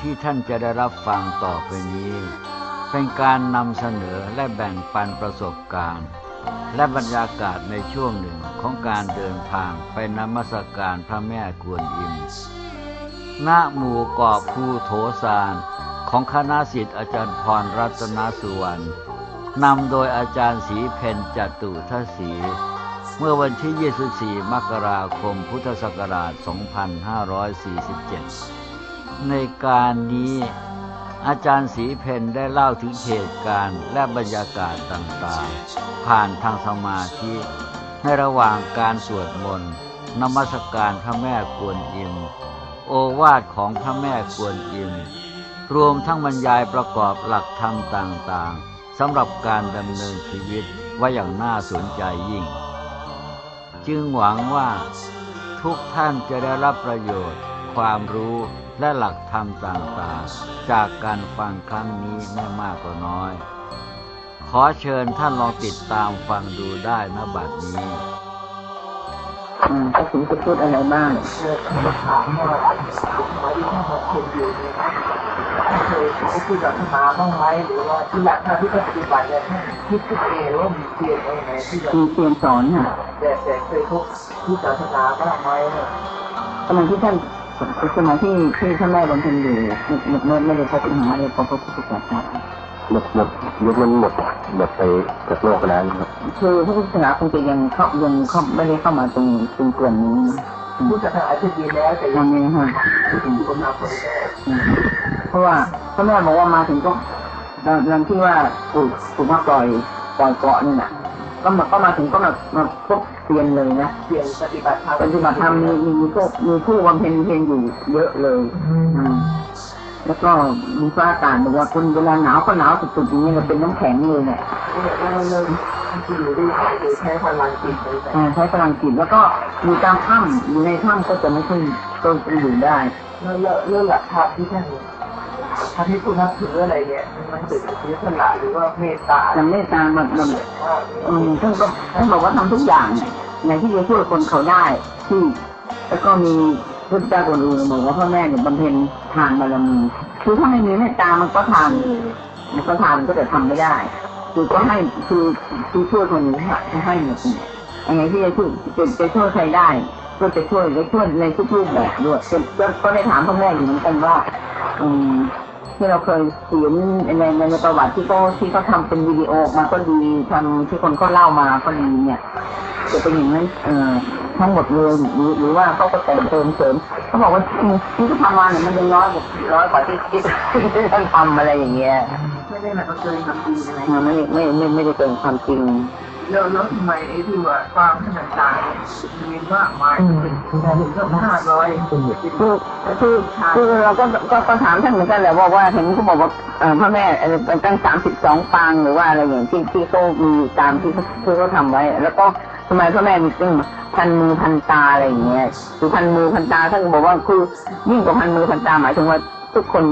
ที่ท่านจะได้รับฟังต่อไปนี้ เป็นการนำเสนอและแบ่งปันประสบการณ์ และบรรยากาศในช่วงหนึ่งของการเดินทางไปนมัสการพระแม่กวนอิมณหมู่เกาะภูโถสารของคณะสิทธิ์อาจารย์พรรัตนสุวรรณนำโดยอาจารย์ศรีเพนจตุทศรีเมื่อวันที่ 24 มกราคม พุทธศักราช 2547 ในการนี้ อาจารย์ศรีเพนได้เล่าถึงเหตุการณ์และบรรยากาศต่างๆ ผ่านทางสมาธิ ในระหว่างการสวดมนต์นมัสการพระแม่กวนอิม โอวาทของพระแม่กวนอิม รวมทั้งบรรยายประกอบหลักธรรมต่างๆสำหรับการดำเนินชีวิตไว้อย่างน่าสนใจยิ่ง จึงหวังว่าทุกท่านจะได้รับประโยชน์ ความรู้ และหลักธรรมต่างๆ จากการฟังครั้งนี้ไม่มากก็น้อย ขอเชิญท่านลองติดตามฟังดูได้ณบัดนี้อืมก็ถึงจะพูดอะไรบ้างเกิดคำถามว่าหมายถึงว่าเราคนอยู่เนี่ยเคยเขาพูดกับธนาบ้างไหมหรือว่าที่หลักทางที่เขาปฏิบัติเนี่ยคิดคิดเองว่ามีเพียงเองไหนที่แบบมีเรียนสอนค่ะแต่แต่เคยพบที่ศาสนาบ้างไหมสมัยที่ท่าน คือสมัยที่ที่ท่านแม่บำเพ็ญอยู่ไม่ไม่ได้พบปัญหาเลยพบพระพุทธศาสนาหมดหมดยุคนั้นหมดหมดไปจากโลกแล้วครับคือพระพุทธศาสนาคงจะยังเข้ายังเข้าไม่ได้เข้ามาตรงตรงส่วนนี้นะผู้ศาสนาจะดีแล้วแต่ยัยังงไม่ค่ะเพราะว่าพระแม่บอกว่ามาถึงก็ตอนตอนที่ว่าถูกถูกมาปล่อยปล่อยเกาะนี่แหละ ก็มาก็มาถึงก็มามาพบเรียนเลยนะเปลี่ยนปฏิบัติธรรมปฏิบัติธรรมมีมีมีพวกมีผู้บำเพ็ญเพียรอยู่เยอะเลยอืมแล้วก็มีฟ้าอากาศบอกว่าคนเวลาหนาวก็หนาวสุดๆอย่างนี้ยเราเป็นน้ำแข็งเลยเนี่ยเราเริ่มที่อยู่ด้วยโดยใช้พลังจิตเลยแต่อ่าใช้พลังจิตแล้วก็อยู่ตามถ้ำอยู่ในถ้ำก็จะไม่ค่อยก็จะอยู่ได้เรื่องเรื่องหลักธรรมที่ท่าน ท่านที่ผู้นับถืออะไรเนี่ยมันเกิดจากเสียสละหรือว่าเมตตาอย่างเมตตามันมันว่าอืมท่านก็ท่านบอกว่าทำทุกอย่างเนี่ยอย่างที่จะช่วยคนเขาได้ที่แล้วก็มีพุทธเจ้าคนอื่นบอกว่าพ่อแม่เนี่ยบำเพ็ญทานบารมีคือถ้าไม่มีเมตตามันก็ทานมันก็ทานมันก็จะทำไม่ได้คือก็ให้คือคือช่วยคนอื่นให้ให้หมดเนี่ยยังไงที่จะช่วยจะจะช่วยใครได้ ก็จะช่วยและช่วยในทุกรูปแบบด้วยก็ก็ก็ได้ถามพ่อแม่อยู่เหมือนกันว่า อืมที่เราเคยเขียนในในในประวัติที่เขาที่เขาทำเป็นวิดีโอมาก็ดีทำที่คนเขาเล่ามาก็ดีเนี่ยจะเป็นอย่างนั้นเอ่อทั้งหมดเลยหรือหรือว่าเขาก็แต่งเติมเสริมเขาบอกว่าที่เขาทำมาเนี่ยมันยังน้อยกว่าน้อยกว่าที่ที่ที่ท่านทำอะไรอย่างเงี้ยไม่ได้แบบเกินคำดีอะไรไม่ไม่ไม่ไม่ได้เกินความจริง แล้วแล้วทำไมไอ้ที่ว่าความขนาดต่างมีมากมายเป็นก็ห้าร้อยคือคือคือเราก็ก็ก็ถามท่านเหมือนกันแหละว่าว่าเห็นเขาบอกว่าเอ่อพระแม่ตั้งสามสิบสองปางหรือว่าอะไรอย่างที่ที่เขามีตามที่เขาที่เขาทำไว้ แล้วก็ทำไมพระแม่มีตั้งพันมือพันตาอะไรอย่างเงี้ยคือพันมือพันตาท่านก็บอกว่าคือยิ่งกว่าพันมือพันตาหมายถึงว่าทุกคน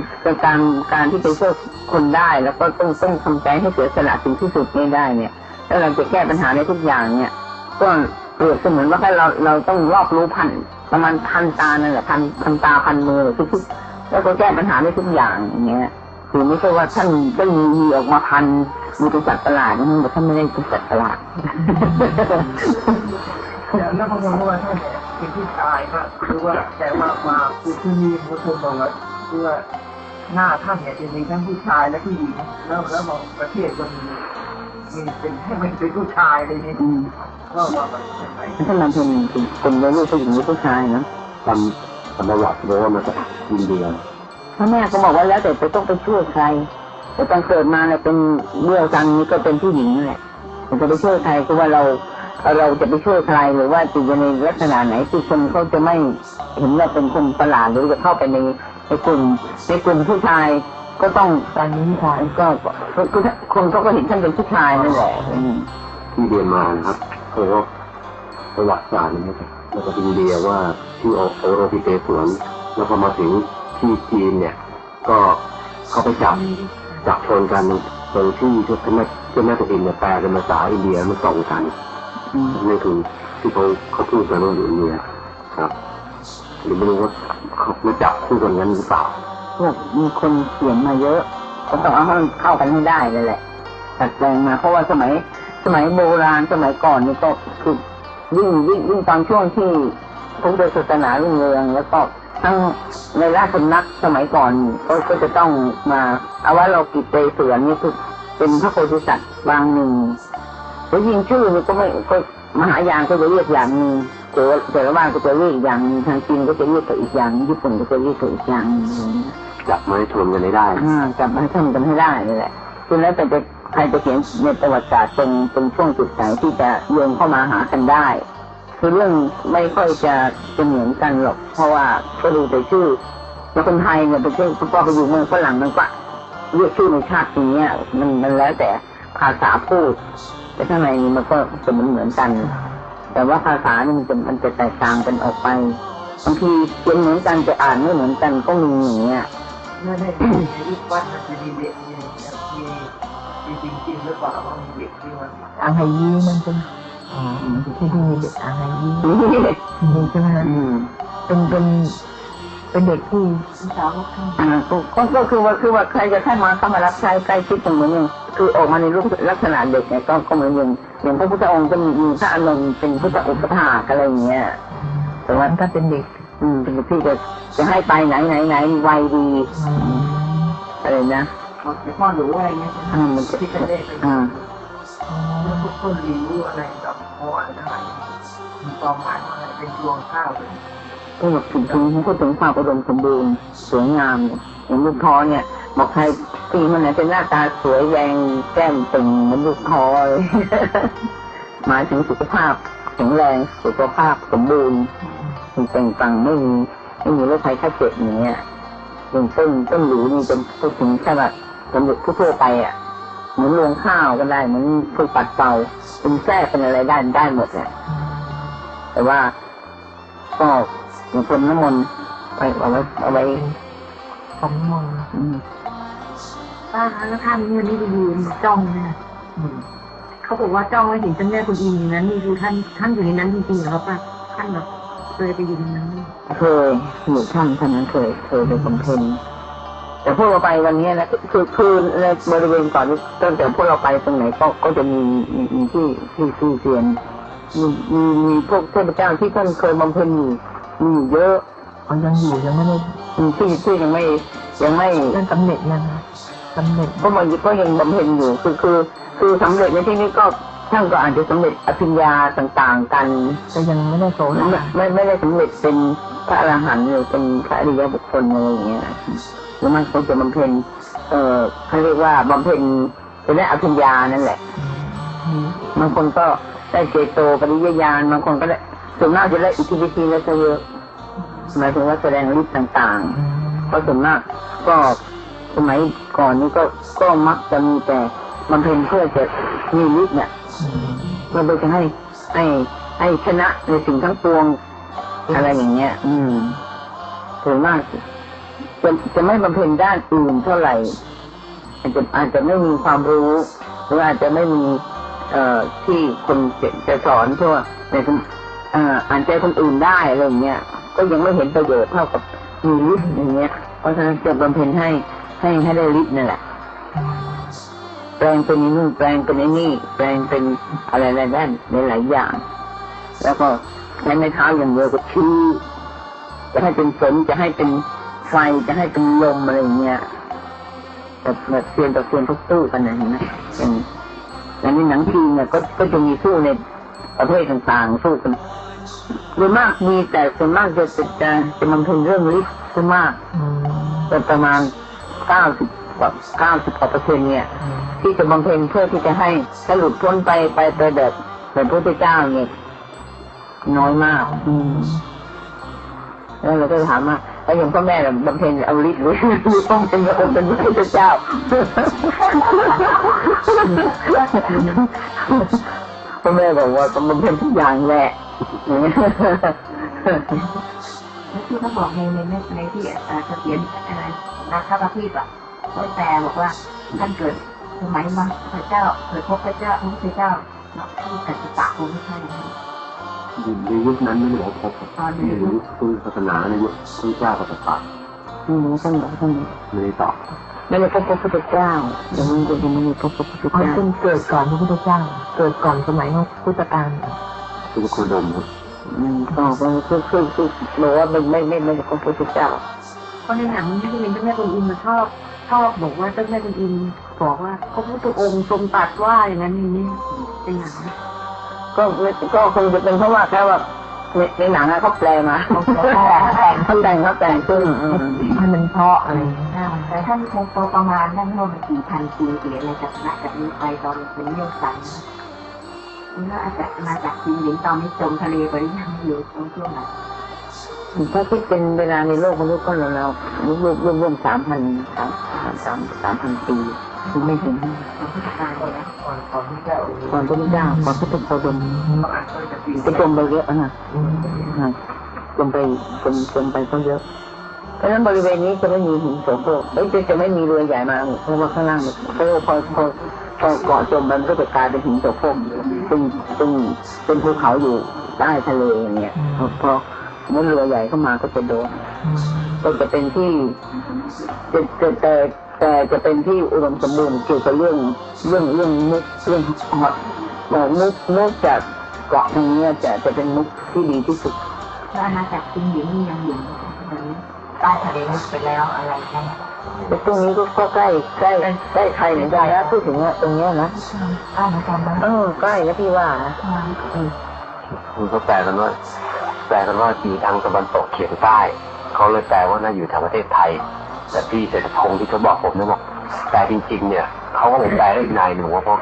การการที่จะช่วยคนได้ แล้วก็ต้องต้องทำใจให้เสียสละถึงที่สุดไม่ได้เนี่ย ถ้าเราจะแก้ปัญหาในทุกอย่างเนี่ยก็เปรียบเสมือนว่าให้เราเราต้องรอบรู้พันประมาณพันตานั่นแหละพันพันตาพันมือทุกๆแล้วก็แก้ปัญหาได้ทุกอย่างอย่างเงี้ยคือไม่ใช่ว่าท่านได้มีออกมาพันมีเป็นสัตว์ประหลาดนะแต่ท่านไม่ได้เป็นสัตว์ประหลาดแล้วบางคนว่าท่านเป็นผู้ชายก็คือว่าแต่ว่ามาคือที่มีบางคนบอกว่าคือว่าหน้าท่านเนี่ยจะมีทั้งผู้ชายและผู้หญิงแล้วแล้วบอกประเทศก็มี มีเป็นให้มันเป็นผู้ชายเลยนี่อืมก็ว่าแบบไหนท่านมาเป็นเป็นเป็นวัยรุ่นผู้หญิงหรือผู้ชายนะทำทำประวัติบอกว่ามาจากอินเดียพ่อแม่ก็บอกว่าแล้วแต่จะต้องไปช่วยใครแต่ตอนเกิดมาเนี่ยเป็นเมื่อกันนี้ก็เป็นผู้หญิงนั่นแหละแต่จะไปช่วยใครก็ว่าเราเราจะไปช่วยใครหรือว่าจะอยู่ในลักษณะไหนที่คนเขาจะไม่เห็นเราเป็นคนประหลาดหรือจะเข้าไปในในกลุ่มในกลุ่มผู้ชาย ก็ต้องตอนนี้ค่ะก็ก็ก็คนเขาก็เห็นท่านเป็นผู้ชายนั่นแหละอืมที่เรียนมานะครับเขาก็ประวัติศาสตร์นะครับแล้วก็อินเดียว่าที่โอโอโรพิเตสวนแล้วพอมาถึงที่จีนเนี่ย ก็เขาไปจับจับชนกันตรงที่ที่พระแม่เจ้าแม่ตัวเองเนี่ยแปลเป็นภาษาอินเดียมันส่งกันอืมนี่คือที่เขาเขาพูดกันว่าอยู่อินเดียครับหรือไม่รู้ว่าเขารู้จักคู่กันงั้นหรือเปล่า พวกมีคนเขียนมาเยอะก็ต้องเอาให้มันเข้ากันให้ได้เลยแหละตัดแปลงมาเพราะว่าสมัยสมัยโบราณสมัยก่อนนี่ก็คือยิ่งยิ่งยิ่งตอนช่วงที่พุทธศาสนารุ่งเรืองแล้วก็ทั้งในราชสำนักสมัยก่อนก็ก็จะต้องมาเอาว่าเรากิจเตยเสือนี่คือเป็นพระโพธิสัตว์บางหนึ่งแล้วยิ่งชื่อนี่ก็ไม่ก็มหายานก็จะเรียกอย่างนึงแต่ว่าแต่ละบ้านก็จะเรียกอย่างทางจีนก็จะเรียกอีกอย่าง ญี่ปุ่นก็จะเรียกอีกอย่างนึง อะไรอย่างเงี้ยจับไม้ชนกันให้ได้อ่าจับมาทำกันให้ได้เลยแหละคือแล้วแต่จะใครจะเขียนในประวัติศาสตร์ตรงตรงช่วงจุดไหนที่จะโยงเข้ามาหากันได้ คือเรื่องไม่ค่อยจะจะเหมือนกันหรอก เพราะว่าก็ดูแต่ชื่อแล้วคนไทยเนี่ยไปเช่นพ่อไปอยู่เมืองฝรั่งมันก็เรียกชื่อในชาตินี้มันมันแล้วแต่ภาษาพูด แต่ข้างในนี่มันก็จะเหมือนเหมือนกัน แต่ว่าภาษานี่มันจะมันจะแตกต่างกันออกไปบางทีเขียนเหมือนกันแต่อ่านไม่เหมือนกันก็มีอย่างเงี้ย ไม่ได้ในรูปวัดมันจะมีเด็กมีมีมีจริงๆหรือเปล่าว่ามีเด็กที่มันอาหายีมันเป็นอ๋อที่ที่มีเด็กอาหายีนี่มีใช่ไหมฮะอืมเป็นเป็นเป็นเด็กที่สาวกันอ่าก็ก็คือว่าคือว่าใครจะเข้ามาเข้ามารับใช้ใกล้ชิดกันเหมือนอย่างคือออกมาในรูปลักษณะเด็กเนี่ยก็ก็เหมือนอย่างอย่างพระพุทธองค์ก็มีมีพระอานนท์เป็นพุทธอุปถากอะไรอย่างเงี้ยแต่ว่าถ้าเป็นเด็ก อืมเป็นที่จะจะให้ไปไหนไหนไหนไวดีอืมอะไรนะมันจะพ่อหรืออะไรเงี้ยอ่ามันจะที่เป็นเลขเป็นอ่าแล้วทุกคนรู้อะไรกับพ่ออะไรทั้งหลายมีความหมายว่าอะไรเป็นดวงข้าวเป็นก็แบบถึงถึงพูดถึงความอุดมสมบูรณ์สวยงามเนี่ยอย่างลูกท้อเนี่ยบอกใครปีมันไหนเป็นหน้าตาสวยแยงแก้มตึงเหมือนลูกท้อเลยหมายถึงสุขภาพแข็งแรงสุขภาพสมบูรณ์ มีเปล่งปลังไม่มีไม่มีโรคภัยไข้เจ็บอย่างเงี้ยอย่างต้นต้นหรูนี่เป็นพูดถึงแค่แบบสำเร็จทั่วๆไปอะเหมือนรวงข้าวก็ได้เหมือนฝึกปัดเป่าเป็นแทรกเป็นอะไรได้ได้หมดแหละแต่ว่าก็อย่างคนน้ำมนต์ไปเอาไว้เอาไว้ของมองอืมป้าคะแล้วท่านเนี่ยนี่ยืนจ้องเนี่ยอืมเขาบอกว่าจ้องไว้เห็นเจ้าแม่คุณอิมอย่างนั้นนี่คือท่านท่านอยู่ในนั้นจริงๆเหรอครับป้าท่านแบบเค ยไปอยู่ในนั้นไหมเคยหมู่ช่างท่านนั้นเคยเคยไปบำเพ็ญแต่พวกเราไปวันนี้นะคือคือในบริเวณก่อนนี้ตั้งแต่พวกเราไปตรงไหนก็ก็จะมีมีมีที่ที่ที่เซียนมีมีมีพวกเทพเจ้าที่ท่านเคยบำเพ็ญอยู่มีอยู่เยอะเขายังอยู่ยังไม่ได้มีที่ที่ยังไม่ยังไม่เรื่องสำเร็จยังคะสำเร็จก็มันก็ยังบำเพ็ญอยู่คือคือคือสำเร็จในที่นี้ก็ ท่านก็อาจจะสำเร็จอภิญญาต่างๆ กันแต่ยังไม่ได้โสไม่ดาไม่ไม่ได้สำเร็จเป็นพระอรหันต์หรือเป็นพระอริยบุคคลอะไรอย่างเงี้ยหรือมันคงจะบำเพ็ญเอ่อเขาเรียกว่าบำเพ็ญเป็นได้อภิญญานั่นแหละอืมบางคนก็ได้เจโตปริยญาณบางคนก็ได้ส่วนมากจะได้อิทธิฤทธิ์และเยอะหมายถึงว่าแสดงฤทธิ์ต่างอืมๆเพราะส่วนมากก็สมัยก่อนนี้ก็ก็มักจะมีแต่บำเพ็ญเพื่อจะมีฤทธิ์เนี่ย เพื่อจะให้ให้ให้ชนะในสิ่งทั้งปวง อะไรอย่างเงี้ย อืมส่วนมากจะจะไม่บำเพ็ญด้านอื่นเท่าไหร่ อาจจะอาจจะไม่มีความรู้หรืออาจจะไม่มี เอ่อที่คนจะจะสอนทั่วในคนเอ่ออ่านใจคนอื่นได้อะไรอย่างเงี้ยก็ยังไม่เห็นประโยชน์เท่ากับมีฤทธิ์อย่างเงี้ยเพราะฉะนั้นจะบำเพ็ญให้ให้ให้ได้ฤทธิ์นั่นแหละ แปลงเป็นไอ้นู่นแปลงเป็นไอ้นี่ แปลงเป็นอะไรอะไรได้ในหลายอย่าง แล้วก็ใช้ไม้เท้าอย่างเดียวก็ชี้จะให้เป็นฝนจะให้เป็นไฟจะให้เป็นลมอะไรอย่างเงี้ยแบบแบบเซียนต่อเซียนทุกตู้กันนะเห็นไหมอย่างอย่างนี้หนังจีนเนี่ยก็ก็จะมีสู้ในประเภทต่างๆสู้กันโดยมากมีแต่ส่วนมากจะจะจะจะมันเป็นเรื่องฤทธิ์ส่วนมากอืมแต่ประมาณเก้าสิบ กว่าเก้าสิบกว่าเปอร์เซ็นต์เนี่ยอืมที่จะบำเพ็ญเพื่อที่จะให้ถ้าหลุดพ้นไปไปไปแบบแบบพระพุทธเจ้าเนี่ยน้อยมาก อืมแล้วเราก็ถามว่าแล้วอย่างพ่อแม่น่ะบำเพ็ญเอาฤทธิ์หรือหรือต้องเป็นพระองค์เป็นพระพุทธเจ้าพ่อแม่บอกว่าต้องบำเพ็ญทุกอย่างแหละอย่างเงี้ยแล้วที่เขาบอกในในในในที่เอ่อเสถียรอะไรนาคาพีปอะ เขาแปลบอกว่าท่านเกิดสมัยมาพระเจ้าเกิดพบพระเจ้าพระพุทธเจ้าเนาะที่กัจจิตะคงไม่ใช่นะในยุคนั้นไม่ได้บอกพบในยุคพุทธศาสนาในยุคพระเจ้ากับตถาอืมท่านบอกท่านไม่ได้ตอบไม่ได้พบพระพุทธเจ้ายังไม่ได้ยังไม่ได้พบพระพุทธอ๋อเจ้าซึ่งเกิดก่อนพระพุทธเจ้า เกิดก่อนสมัยของพุทธกาลคือโคดมครับอืมก็คือคือคือบอกว่าไม่ไม่ไม่ไม่ได้พบพระพุทธเจ้าเพราะในหนังที่เป็นเจ้าแม่กุนอิมมาชอบ ชอบบอกว่าเจ้าแม่กุนอิมบอกว่าพระพุทธองค์ทรงตรัสว่าอย่างนั้นอย่างนี้เป็นอย่างนั้นก็ก็คงจะเป็นเพราะว่าแค่ว่าในในหนังอะเขาแปลมาเขาแต่งเขาแต่งเขาแต่งขึ้นอืมให้มันเพราะอะไรอย่างเงี้ยแต่ท่านคงโตประมาณนั่นเมื่อมันกี่พันปีเสียอะไรจากนักจากนี้ไปตอนเป็นเรื่องสันนี่ก็อาจจะมาจากจีนหญิงตอนนี้จมทะเลไปหรือยังอยู่ตรงช่วงไหน ถ้าคิดเป็นเวลาในโลกมนุษย์ก็เราเรารวมรวมรวมสามพันสามสามสามพันปีคือไม่ถึงของพุทธกาลเลยนะก่อนก่อนที่จะเอาก่อนพระพุทธเจ้าก่อนพระพุทธโคดมบางอันก็จะปีจะจมไปเยอะนะฮะจมไปจมจมไปก็เยอะเพราะฉะนั้นบริเวณนี้จะไม่มีหินโสโครกเอ้ยจะจะไม่มีเรือใหญ่มาเพราะว่าข้างล่างเนี่ยเพราะพอพอพอเกาะจมมันก็จะกลายเป็นหินโสโครกซึ่งซึ่งเป็นภูเขาอยู่ใต้ทะเลอย่างเงี้ยพอพอ เมื่อเรือใหญ่เข้ามาก็จะโดนก็จะเป็นที่จะจะแต่แต่จะเป็นที่อุดมสมบูรณ์เกี่ยวกับเรื่องเรื่องเรื่องมุกเรื่องฮอตบอกมุกมุกจากเกาะทางเนี้ยจะจะเป็นมุกที่ดีที่สุดแล้วอาณาจักรจีนหญิงนี่ยังอยู่ตอนนี้ใต้ทะเลลึกไปแล้วอะไรนั่นแต่ตรงนี้ก็ก็ใกล้ใกล้ใกล้ไทยเหมือนกันนะพูดถึงว่าตรงเนี้ยนะใต้เหมือนกันนะเออใกล้นะพี่ว่านะอืมคือเขาแปลกันว่า แปลกันว่าอยู่ทางตะวันตกเฉียงใต้เขาเลยแปลว่าน่าอยู่ทางประเทศไทย แต่พี่เศรษฐพงศ์ที่เขาบอกผมเนี่ยบอกแต่จริง ๆ เนี่ยเขาก็เลยแปลได้อีกนายหนึ่งว่าเพราะ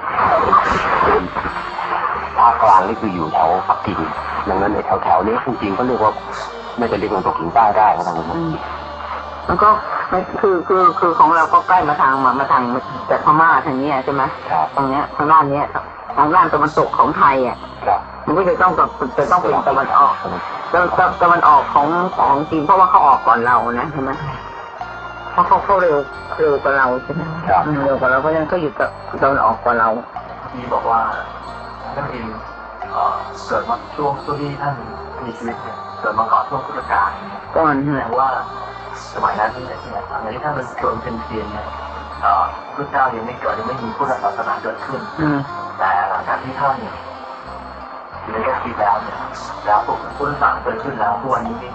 ภาคกลางนี่คืออยู่แถวปักกิ่งดังนั้นในแถวๆนี้จริงๆก็เรียกว่าไม่จะเรียกตะวันตกเฉียงใต้ได้ก็ทางนั้น มแล้วก็ไม่คือคือคือของเราก็ใกล้มาทางมามาทางจากพม่าทางเนี้ยใช่ไหมครับตรงเนี้ยทางด้านเนี้ยทางด้านตะวันตกของไทยอะครับมันก็จะต้องกับจะต้องเป็นตะวันออกตะตะตะวันออกของของจีนเพราะว่าเขาออกก่อนเรานะใช่ไหมเพราะเขาเขาเร็วเร็วกว่าเราใช่ไหมครับอืมเร็วกว่าเราเพราะฉะนั้นเขาอยู่กับตะวันออกกว่าเราที่บอกว่าท่านเองเอ่อเกิดมาช่วงช่วงที่ท่านมีชีวิตเนี่ยเกิดมาก่อนช่วงพุทธกาลก่อนแสดฮะงว่าส มัยนั้นเนี่ยในที่ท่านเป็นโจรเป็นเซียนเนี่ยเอ่อพระเจ้ายังไม่เกิดยังไม่มีพุทธศาสนาเกิดขึ้นอืมแต่หลังจากที่ท่านเนี่ยอยู่ในโลกทิพย์แล้วเนี่ยแล้วปุ๊บพุทธศาสนาเกิดขึ้นแล้วทุกวันนี้นี่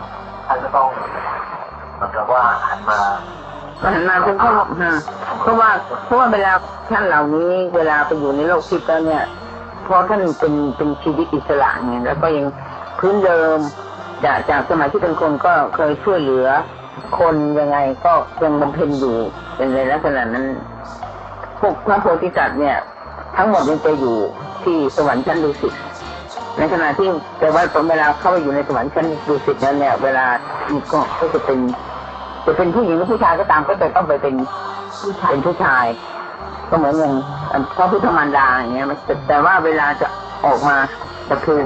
ท่านก็ต้องเหมือนกับว่าหันมาก็หันมาเป็นเพราะฮะเพราะว่าเพราะว่าเวลาท่านเหล่านี้เวลาไปอยู่ในโลกทิพย์แล้วเนี่ยเพราะท่านเป็นเป็นชีวิตอิสระไงแล้วก็ยังพื้นเดิมจากจากสมัยที่เป็นคนก็เคยช่วยเหลือ คนยังไงก็ยังบำเพ็ญอยู่เป็นในลักษณะนั้น พวกพระโพธิสัตว์เนี่ย ทั้งหมดยังจะอยู่ที่สวรรค์ชั้นดุสิตในขณะที่แต่ว่าตอนเวลาเข้าไปอยู่ในสวรรค์ชั้นดุสิตนั้นเนี่ย เวลาก็ก็จะเป็นจะเป็นผู้หญิงหรือผู้ชายก็ตามก็จะต้องไปเป็นเป็นผู้ชาย ก็เหมือนอย่างพระพุทธมารดาอย่างเงี้ยมันแต่ว่าเวลาจะออกมาจะคือ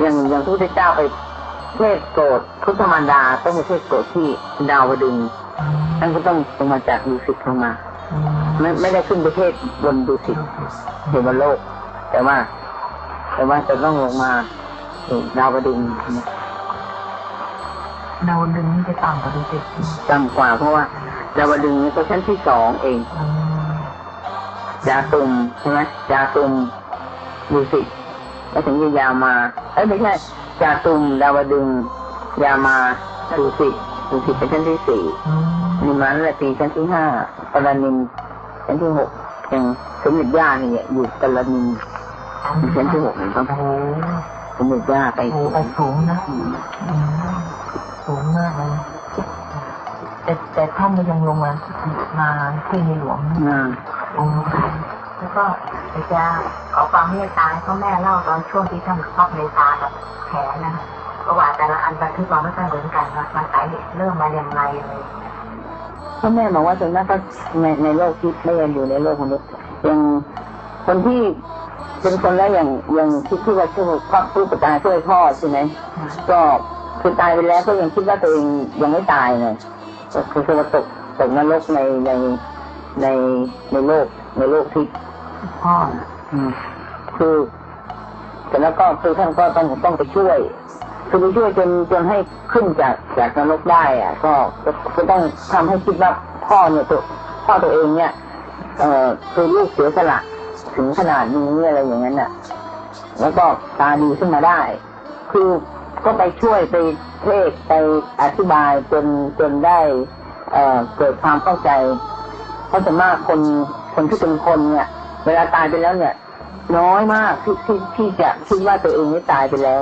อย่างอย่างพระพุทธเจ้าไป เทศโกรธพุทธมารดาต้องไปเทศโกรธที่ดาวดึงส์ท่านก็ต้องลงมาจากดุสิตลงมา ไม่ไม่ได้ขึ้นประเทศบนดุสิตเทวโลก แต่ว่า แต่ว่าจะต้องลงมาสู่ดาวดึงส์ดาวดึงนี่จะต่ำกว่าดุสิตต่ำกว่าเพราะว่าดาวดึงส์นี่ก็ชั้นที่สองเองจาตุมใช่ไหมจาตุมดุสิต แล้วถึงจะยาวมาเอ้ยไม่ใช่จาตุมดาวดึงส์ยาวมาดุสิตดุสิตเป็นชั้นที่สี่นิมันและปีชั้นที่ห้าปรานินชั้นที่หกอย่างสมเด็จย่าเนี่ยอยู่ปรานินอยู่ชั้นที่หกเหมือนกันโอ้โหสมเด็จย่าไปโอ้โหไปสูงนะอืมสูงมากเลยแต่แต่ท่านก็ยังลงมามาที่ในหลวงอ่าโอ้ แล้วก็จะขอความเมตตาให้พ่อแม่เล่าตอนช่วงที่ท่านครอบในตากับแขนนะประวัติแต่ละอันบันทึกมาไม่ค่อยเหมือนกันนะมันสายเริ่มมาอย่างไรอะไรอย่างเลยพ่อแม่บอกว่าส่วนมากก็ในในโลกทิพย์ไม่ยังอยู่ในโลกมนุษย์อย่างคนที่เป็นคนแล้วอย่างอย่างที่ที่ว่าช่วยพ่อผู้ปตายช่วยพ่อใช่ไหมก็คือตายไปแล้วก็ยังคิดว่าตัวเองยังไม่ตายไงก็คือคือว่าตกตกนรกในในในในโลกในโลกทิพย์ พ่ออืมคือคแต่แล้วก็คือท่านก็ต้องต้องไปช่วย คือไปช่วยจนจนให้ขึ้นจากจากนรกได้ อะ ก็ก็ก็ต้องทำให้คิดว่าพ่อเนี่ยตัวพ่อตัวเองเนี่ยเอ่อคือลูกเสียสละถึงขนาดนี้อะไรอย่างนั้นน่ะ แล้วก็ตาดีขึ้นมาได้ คือก็ไปช่วยไปเทศน์ไปอธิบายจนจนได้ เอ่อเกิดความเข้าใจเพราะส่วนมากคนคนที่เป็นคนเนี่ย เวลาตายไปแล้วเนี่ย น้อยมากที่ที่ที่จะคิดว่าตัวเองนี่ตายไปแล้ว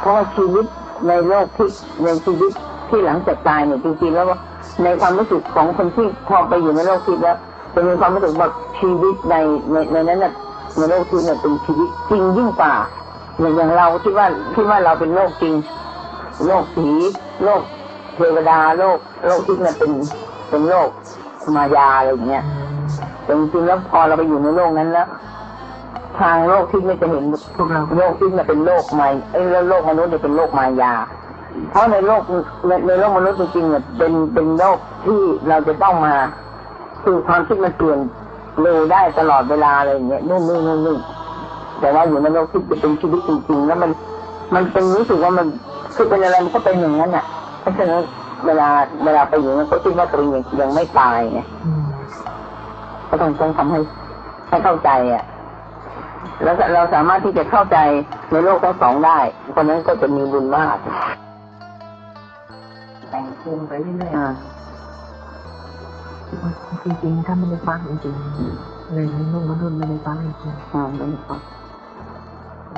เพราะว่าชีวิตในโลกที่ในชีวิตที่หลังจากตายเนี่ยจริงๆแล้วว่าในความรู้สึกของคนที่พอไปอยู่ในโลกทิพย์แล้วจะมีความรู้สึกว่าชีวิตในในในนั้นน่ะในโลกทิพย์เนี่ยเป็นชีวิตจริงยิ่งกว่าอย่างอย่างเราคิดว่าคิดว่าเราเป็นโลกจริง โลกผีโลกเทวดาโลกโลกทิพย์เนี่ยเป็นเป็นโลกมายาอะไรอย่างเงี้ย แต่จริงๆแล้วพอเราไปอยู่ในโลกนั้นแล้วทางโลกที่ไม่จะเห็นพวกเราโลกที่มันเป็นโลกใหมายเอ้โลกมนุษย์เนี่ยเป็นโลกมายา เพราะในโลกในในโลกมนุษย์จริงๆเนี่ยเป็นเป็นโลกที่เราจะต้องมาคือความคิดมันเปลี่ยนเร็วได้ตลอดเวลาอะไรอย่างเงี้ยนู่นนี่นู่นนี่แต่ว่าอยู่ในโลกที่จะเป็นชีวิตจริงๆ แล้วมันมันเป็นรู้สึกว่ามันคือเป็นอะไรมันก็เป็นอย่างนั้นอะเพราะฉะนั้นเวลาเวลาไปอยู่นั้นก็คิดว่าตัวเองยังยังไม่ตายไง ก็ต้องต้องทำให้ให้เข้าใจอะ แล้วเราสามารถที่จะเข้าใจในโลกทั้งสองได้ คนนั้นก็จะมีบุญมากแต่งภูมิไปเรื่อยอ่าๆจริงๆถ้าไม่ได้ฟังจริงๆเลยในโลกมนุษย์ไม่ได้ฟังจริงอ่าไม่ฟัง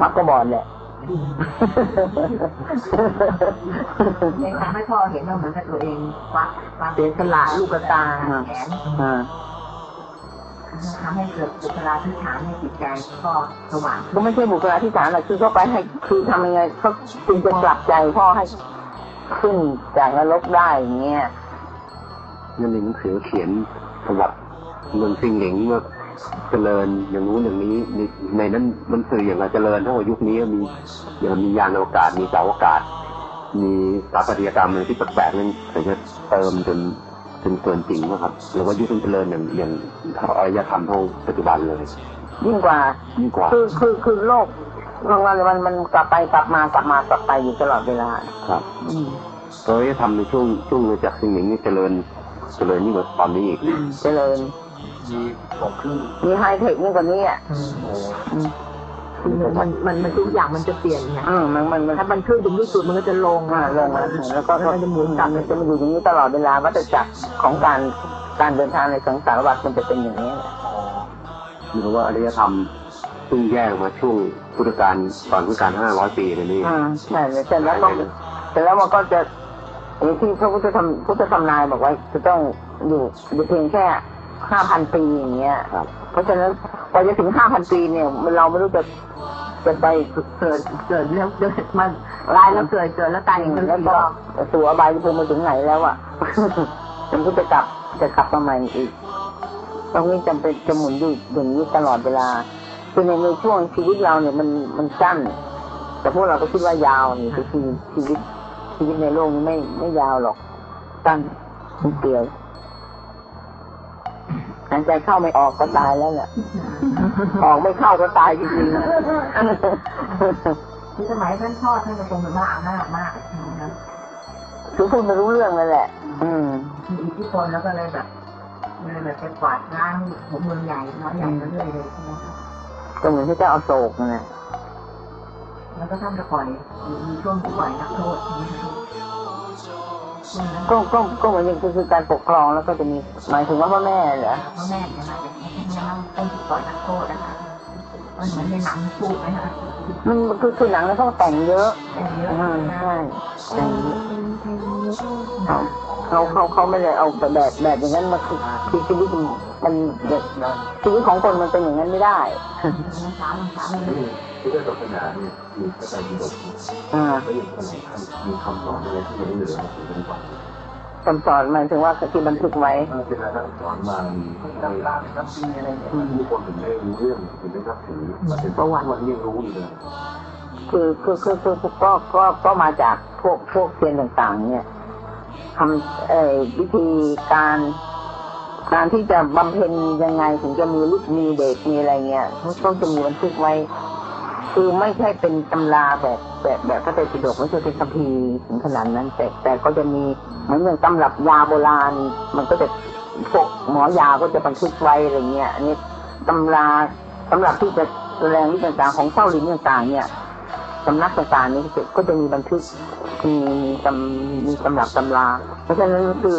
มักก็บอดแหละในทำให้พ่อเห็นว่าเหมือนกับตัวเองฟักฟักเสียสละลูกกระตาแขน ทำให้เกิดบุคลาธิฐานให้จิตใจพ่อสว่างก็ไม่ใช่บุคลาธิฐานหรอกคือเข้าไปให้คือทำยังไงเขาจึงจะกลับใจพ่อให้ขึ้นจากนรกได้อย่างเงี้ยนั่นในหนังสือเขียนประวัติเมืองซิงเหลงว่าเจริญอย่างนู้นอย่างนี้ในในนั้นมันสื่ออย่างไรเจริญเท่ากับยุคนี้มีอย่างมียานอวกาศมีสาวอากาศ มีสถาปัตยกรรมอะไรที่แปลกๆนั่นถึงจะเติมจน จนเกินจริงนะครับหรือว่ายุคมันเจริญอย่างอย่างอารยธรรมเท่าปัจจุบันเลย ยิ่งกว่ายิ่งกว่าคือคือคือโลกของเราเนี่ยมันมันกลับไปกลับมากลับมากลับไปอยู่ตลอดเวลาครับอืมอารยธรรมในช่วงช่วงจากซิงเหลงนี่เจริญเจริญยิ่งกว่าตอนนี้อีกเจริญมีบอกครึ่งมีไฮเทคยิ่งกว่านี้อะ อืมคือมันมันมันทุกอย่างมันจะเปลี่ยนไงอืมมันมันมันถ้ามันขึ้นถึงที่สุดมันก็จะลงอ่าลงมาแล้วก็มันจะหมุนกลับมันจะมาอยู่อย่างนี้ตลอดเวลาวัฏจักรของการการเดินทางในสังสารวัฏมันจะเป็นอย่างนี้แหละหรือว่าอารยธรรมซึ่งแยกมาช่วงพุทธกาลก่อนพุทธกาลห้าร้อยปีเลยนี่อ่าใช่เลยแต่แล้วก็แต่แล้วมันก็จะอย่างที่พระพุทธธรรมพุทธธรรมนายบอกไว้จะต้องอยู่อยู่เพียงแค่ ห้าพันปีอย่างเงี้ยครับ เพราะฉะนั้นพอจะถึงห้าพันปีเนี่ยมันเราไม่รู้จะจะไปเกิดเกิดแล้วเกิดมันตายแล้วเกิดเกิดแล้วตายอีกทั้งแล้วสี่ก็รอบตัวอบายภูมิมาถึงไหนแล้วอะมันก็จะกลับจะกลับมาใหม่อีกตรงนี้จำเป็นจะหมุนอยู่อย่างนี้ตลอดเวลาคือในในช่วงชีวิตเราเนี่ยมันมันสั้น แต่พวกเราก็คิดว่ายาวนี่คือชีวิตชีวิตชีวิตในโลกนี้ไม่ไม่ยาวหรอกสั้นนิดเดียว หายใจเข้าไม่ออกก็ตายแล้วแหละออกไม่เข้าก็ตายจริงๆที่สมัยท่านพ่อท่านจะทรงเป็นมากมากมากนะคือพูดไม่รู้เรื่องเลยแหละ อืมมีอิทธิพลแล้วก็เลยแบบเลยแบบไปกวาดล้างหัวเมืองใหญ่น้อยใหญ่มาเรื่อยเลยนะคะก็เหมือนที่เจ้าเอาโศกนั่นแหละแล้วก็ท่านจะปล่อยมีช่วงที่ปล่อยนักโทษนะคะช่วงนั้น ก็ก็ก็เหมือนอย่างคือการปกครองแล้วก็จะมีหมายถึงว่าพ่อแม่เหรอพ่อแม่เนี่ยนะอย่างนี้ท่านต้องปล่อยนักโทษนะคะมันเหมือนในหนังพูดไหมคะมันคือคือหนังแล้วเขาแต่งเยอะแต่เยอะอืมนะใช่แต่งเยอะเขาเขาเขาไม่ได้เอาแบบแบบอย่างนั้นมาคือคือชีวิตมันมันชีวิตของคนมันเป็นอย่างนั้นไม่ได้ สามสามเลยที่ได้ศาสนาเนี่ยมีพระไตรปิฎกอ่าไม่ยังคนไหนท่านมีคำสอนอะไรที่ยังไม่เหลือมาถึงปัจจุบันคำสอนหมายถึงว่าที่บันทึกไว้ถ้าเป็นท่านสอนมามีในนับปีอะไรเนี่ยทุกคนถึงได้รู้เรื่องถึงได้นับถือมันเป็นประวัติวันนี้ยังรู้อยู่เลยคือคือคือคือคือก็ก็ก็มาจากพวกพวกเซียนต่างๆ เนี่ยทำเอ่อวิธีการการที่จะบำเพ็ญยังไงถึงจะมีลูกมีเด็กมีอะไรเงี้ยเขาต้องจะมีบันทึกไว้ คือไม่ใช่เป็นตำราแบบแบบแบบพระไตรปิฎกไม่ใช่เป็นคัมภีร์ถึงขนาดนั้น แต่แต่ก็จะมีเหมือนอย่างตำรับยาโบราณ มันก็จะพวกหมอยาก็จะบันทึกไว้อะไรเงี้ยอันนี้ตำราสำหรับที่จะแสดงวิธีต่างๆของเจ้าลินต่างๆเนี่ยสำนักต่างๆนี้ก็จะมีบันทึกมีมีตำมีตำรับตำรา เพราะฉะนั้นคือ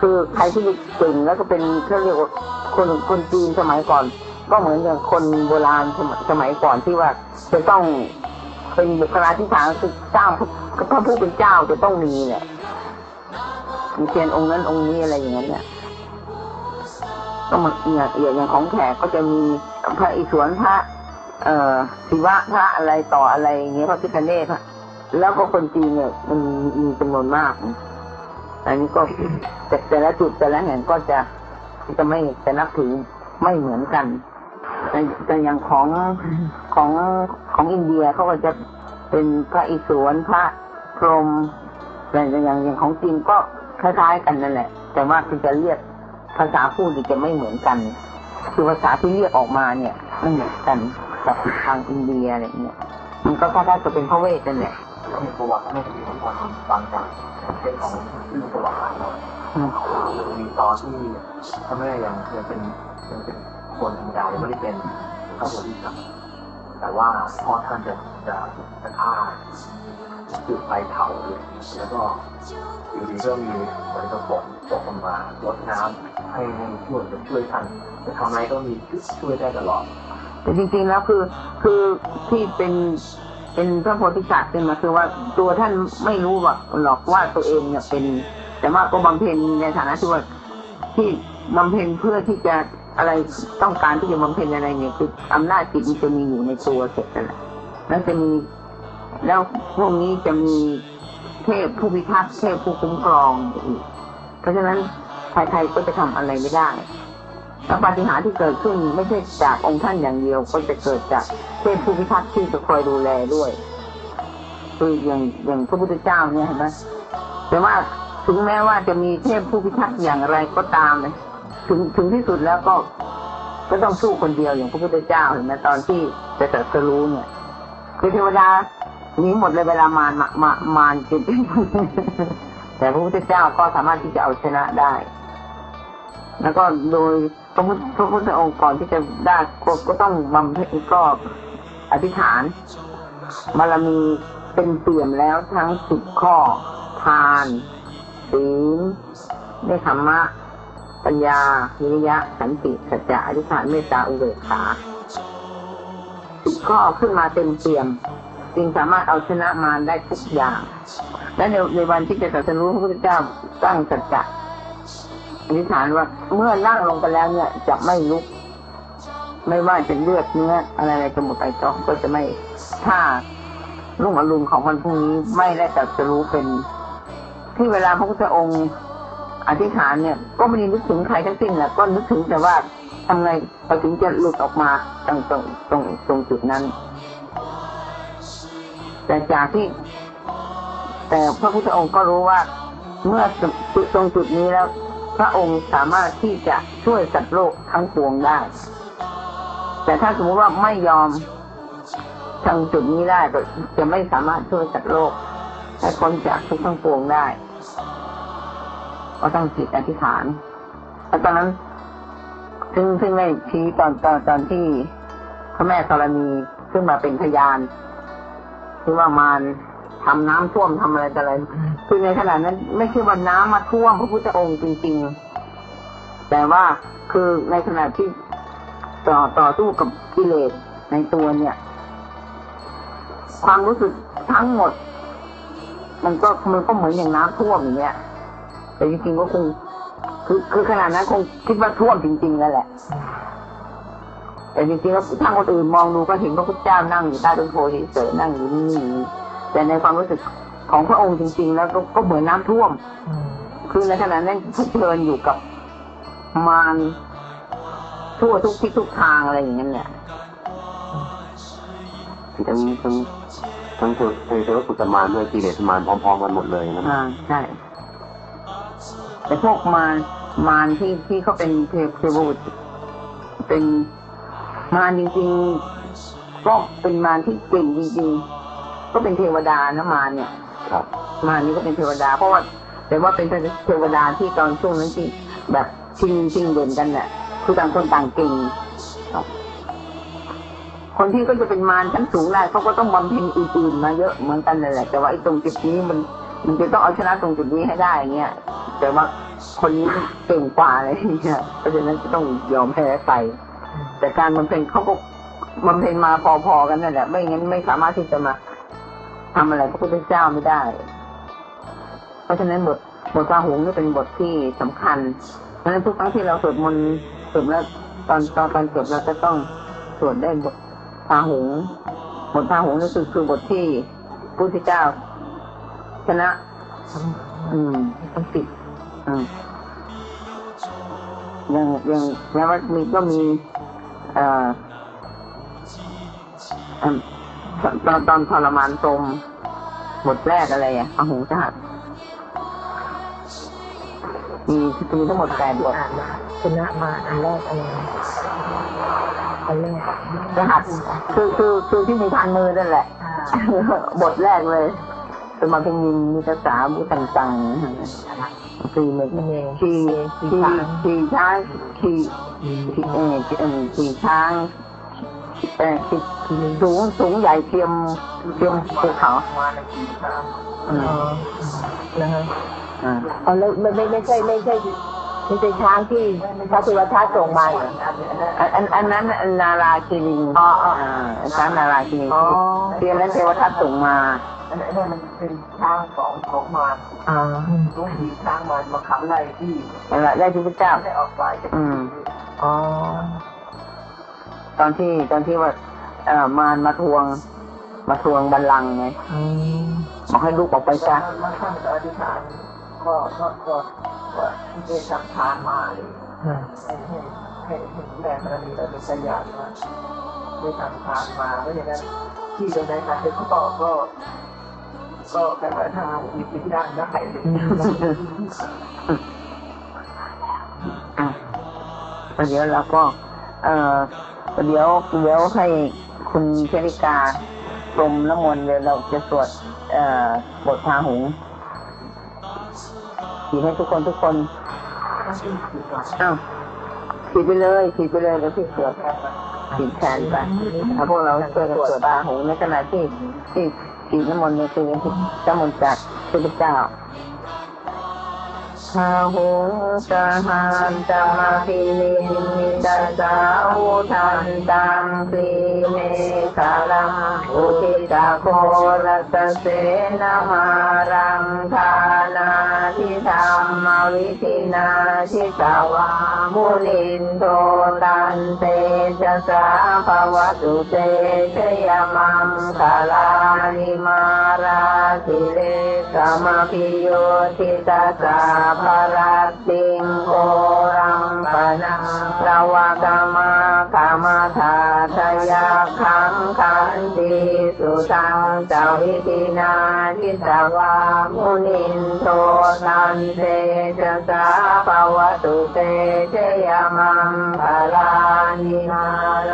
คือใครที่เก่งแล้วก็เป็นเขาเรียกว่าคนคนจีนสมัยก่อน ก็เหมือนอย่างคนโบราณสมัยก่อนที่ว่าจะต้องเป็นบุคลาธิการคือเจ้าพระผู้เป็นเจ้าจะต้องมีเนี่ยมีเทียนองค์นั้นองค์นี้อะไรอย่างนั้นเนี่ยก็มาอย่างอย่างอย่างของแขกก็จะมีพระอิศวรพระ เอ่อศิวะพระอะไรต่ออะไรอย่างเงี้ยพระพิฆเนศพระแล้วก็คนจีนเนี่ยมันมีจำนวนมาก อันนี้ก็แต่แต่ละจุดแต่ละแห่งก็จะจะไม่จะนับถือไม่เหมือนกัน แต่แต่อย่างของของของอินเดียเขาก็จะเป็นพระอิศวรพระพรหมแต่อย่างอย่างของจีนก็คล้ายๆกันนั่นแหละ แต่ว่าคือจะเรียกภาษาพูดจะไม่เหมือนกัน คือภาษาที่เรียกออกมาเนี่ยไม่เหมือนกันกับทางอินเดียอะไรเงี้ยมันก็คล้ายๆกับเป็นพระเวทนั่นแหละมีประวัติไม่ดีของคนบางอย่างเช่นของชื่อประวัติหน่อยอืมมีตอนที่พระแม่ยังยังเป็นยังเป็น ไม่ได้เป็นพระโพธิสัตว์แต่ว่าพ่อท่านจะจะจะฆ่าจุดไฟเผาเลยแล้วก็อยู่ดีก็มีเหมือนกับฝนตกลงมาลดน้ำให้ให้ช่วยจะช่วยท่านจะทำอะไรก็มีช่วยได้ตลอดแต่จริงๆแล้วคือคือที่เป็นเป็นพระโพธิสัตว์ขึ้นมาคือว่าตัวท่านไม่รู้หรอกหรอกว่าตัวเองเนี่ยเป็น แต่ว่าก็บำเพ็ญในฐานะที่ว่าที่บำเพ็ญเพื่อที่จะ อะไรต้องการที่จะบำเพ็ญอะไรเนี่ยคืออำนาจจิตมันจะมีอยู่ในตัวเสร็จแล้วแล้วจะมีแล้วพวกนี้จะมีเทพผู้พิทักษ์เทพผู้คุ้มครองอีกเพราะฉะนั้นใครๆก็จะทำอะไรไม่ได้แล้วปาฏิหาริย์ที่เกิดขึ้นไม่ใช่จากองค์ท่านอย่างเดียว ก็จะเกิดจากเทพผู้พิทักษ์ที่จะคอยดูแลด้วยคืออย่างอย่างพระพุทธเจ้าเนี่ยเห็นไหมแต่ว่าถึงแม้ว่าจะมีเทพผู้พิทักษ์อย่างไรก็ตามเลย ถึงถึงที่สุดแล้วก็ก็ต้องสู้คนเดียวอย่างพระพุทธเจ้าเห็นไหมตอนที่จะตรัสรู้เนี่ยคือเทวดาหนีหมดเลยเวลามารมามามารจุดแต่พระพุทธเจ้าก็สามารถที่จะเอาชนะได้ แล้วก็โดยพระพุทธพระพุทธองค์ก่อนที่จะได้ก็ก็ต้องบำเพ็ญก็อธิษฐานบารมีเป็นเปี่ยมแล้วทั้งสิบข้อ ทานศีลเนคขมมะ ปัญญาวิริยะ สันติ สัจจะ อธิษฐาน เมตตา อุเบกขาสิบข้อขึ้นมาเต็มเปี่ยมจึงสามารถเอาชนะมารได้ทุกอย่าง และในในวันที่จะตรัสรู้พระพุทธเจ้าตั้งสัจจะอธิษฐานว่าเมื่อนั่งลงไปแล้วเนี่ยจะไม่ลุก ไม่ว่าจะเลือดเนื้ออะไรอะไรจะหมดไปจอก็จะไม่ถ้ารุ่งอรุณของวันพรุ่งนี้ไม่ได้ตรัสรู้เป็นที่เวลาพระพุทธองค์ อธิษฐานเนี่ย ก็ไม่ได้นึกถึงใครทั้งสิ้นแหละก็นึกถึงแต่ว่าทำไงเราถึงจะหลุดออกมาตรงตรงตรงตรงจุดนั้น แต่จากที่ แต่พระพุทธองค์ก็รู้ว่า เมื่อตรงจุดนี้แล้ว พระองค์สามารถที่จะช่วยสัตว์โลกทั้งปวงได้ แต่ถ้าสมมติว่าไม่ยอมทางจุดนี้ได้ก็จะไม่สามารถช่วยสัตว์โลกให้พ้นจากทุกข์ทั้งปวงได้ ก็ต้องจิตอธิษฐานแล้วตอนนั้นซึ่งซึ่งได้ชี้ตอนตอนตอนที่พระแม่ธรณีขึ้นมาเป็นพยานที่ว่ามารทำน้ำท่วมทำอะไรแต่อะไรคือในขณะนั้น ไม่ใช่ว่าน้ำมาท่วมพระพุทธองค์จริง ๆ แต่ว่าคือในขณะที่ต่อต่อสู้กับกิเลสในตัวเนี่ย ความรู้สึกทั้งหมด มันก็มันก็เหมือนอย่างน้ำท่วมอย่างเงี้ย แต่จริงๆก็คงคือคือขนาดนั้นคงคิดว่าท่วมจริงๆแล้วแหละ แต่จริงๆแล้วทางคนอื่นมองดูก็เห็นพระพุทธเจ้านั่งอยู่ใต้ต้นโพธิ์เฉยๆนั่งอยู่นิ่งๆแต่ในความรู้สึกของพระองค์จริง ๆ แล้วก็ก็เหมือนน้ำท่วม คือในขณะนั้นเผชิญอยู่กับมารทั่วทุกทิศทุกทางอะไรอย่างนั้นแหละทั้งทั้งทั้งตัวทั้งตัวสุตมารด้วยกิเลสมารพร้อมๆกันหมดเลยนะอ่าใช่ แต่พวกมารมารที่ที่เขาเป็นเทพเทวบุตรเป็นมารจริงๆก็เป็นมารที่เก่งจริงๆก็เป็นเทวดานะมารเนี่ยครับมารนี่ก็เป็นเทวดา เพราะว่าแต่ว่าเป็นเทวดาที่ตอนช่วงนั้นที่แบบชิงชิงเด่นกันเนี่ยคือต่างคนต่างเก่งครับคนที่ก็จะเป็นมารชั้นสูงได้เขาก็ต้องบำเพ็ญอื่นๆมาเยอะเหมือนกันเลยแหละแต่ว่าไอ้ตรงจุดนี้มัน มันจะต้องเอาชนะตรงจุดนี้ให้ได้อย่างเงี้ยแต่ว่าคนนี้เก่งกว่าอะไรอย่างเงี้ยเพราะฉะนั้นจะต้องยอมแพ้ไป แต่การบำเพ็ญเขาก็บำเพ็ญมาพอๆกันนั่นแหละ ไม่งั้นไม่สามารถที่จะมาทำอะไรพระพุทธเจ้าไม่ได้ เพราะฉะนั้นบทบทพาหงนี่เป็นบทที่สำคัญ เพราะฉะนั้นทุกครั้งที่เราสวดมนต์สวดแล้วตอนตอนตอนจบเราจะต้องสวดได้บทพาหงบทพาหงนี่คือคือบทที่พระพุทธเจ้า ชนะ อืมต้องปิดอืมยังยังแล้วมันมีก็มีเอ่อเอิ่มตอนตอนทรมานตมบทแรกอะไรอะอาหูสหัสมีมีทั้งหมดแปดบทอ่านมาชนะมาอันแรกอะไรนะอันแรกรหัสคือคือคือที่มีพันมือนั่นแหละอ่าบทแรกเลย สมาเป็นยินมีภาษาบุต่างๆคือมันมันเอคีคีคีช้างขี่ขี่เออเออขี่ช้างเออขี่สูงสูงใหญ่เทียมเทียมภูเขาอ๋อนะฮะอ๋อแล้วไม่ไม่ใช่ไม่ใช่ ไม่ใช่ช้างที่พระศิวทัตส่งมาเหรออันอันอันนั้นนาราคิริงอ๋ออ๋ออ่าช้างนาราคิริงอ๋อเทียนนั้นเทวทัตส่งมาอันนี้มันเป็นช้างสองของมารอ่าลุงผีช้างมารมาขับไล่ที่นั่นแหละได้ที่พระเจ้าได้ออกไปจากอืมอ๋อตอนที่ตอนที่ว่าเอ่อมารมาทวง มาทวงบัลลังก์ไงอืมบอกให้ลูกออกไปซะมาท่านก็อธิษฐาน ก็ก็ก็ว่าที่ได้ทำทานมาเลยอ่าให้ให้ให้เห็นแรงบารมีและเป็นสยานว่าได้ทำทานมาเพราะฉะนั้นที่ตรงไหนการเป็นข้อต่อก็ ก็แปลว่าถ้ามีกิจด้านได้อะประเดี๋ยวเราก็ เอ่อประเดี๋ยวเดี๋ยวให้คุณเชริกาปรมน้ำมนต์เดี๋ยวเราจะสวด เอ่อบทพาหุง ขีดให้ทุกคนทุกคนอ้าวขีดไปเลยขีดไปเลยแล้วพี่สวดขีดแทนไปถ้าพวกเราช่วยกันสวดพาหุงในขณะที่ที่ขีดน้ำมนต์เนี่ยคือน้ำมนต์จากพระเจ้า พาหุงสหันตมาพินิมิตาสาวุทันตังสีเมฆาลังอุทิตาโครัสเสนามารังทานาทิธรรมวิธินาทิตาวามุนินโทตันเตจสาภวตุเตชยมังคาลานิมาราคิเลกาพิโยทิตาสาภรัตติงโกรัมปนาระวะกามากามธาทยาขังขันติสุตังจาวิตินาทิตาวามุนินโทตันเตจะสาภวตุเตชยมังคาลานิมา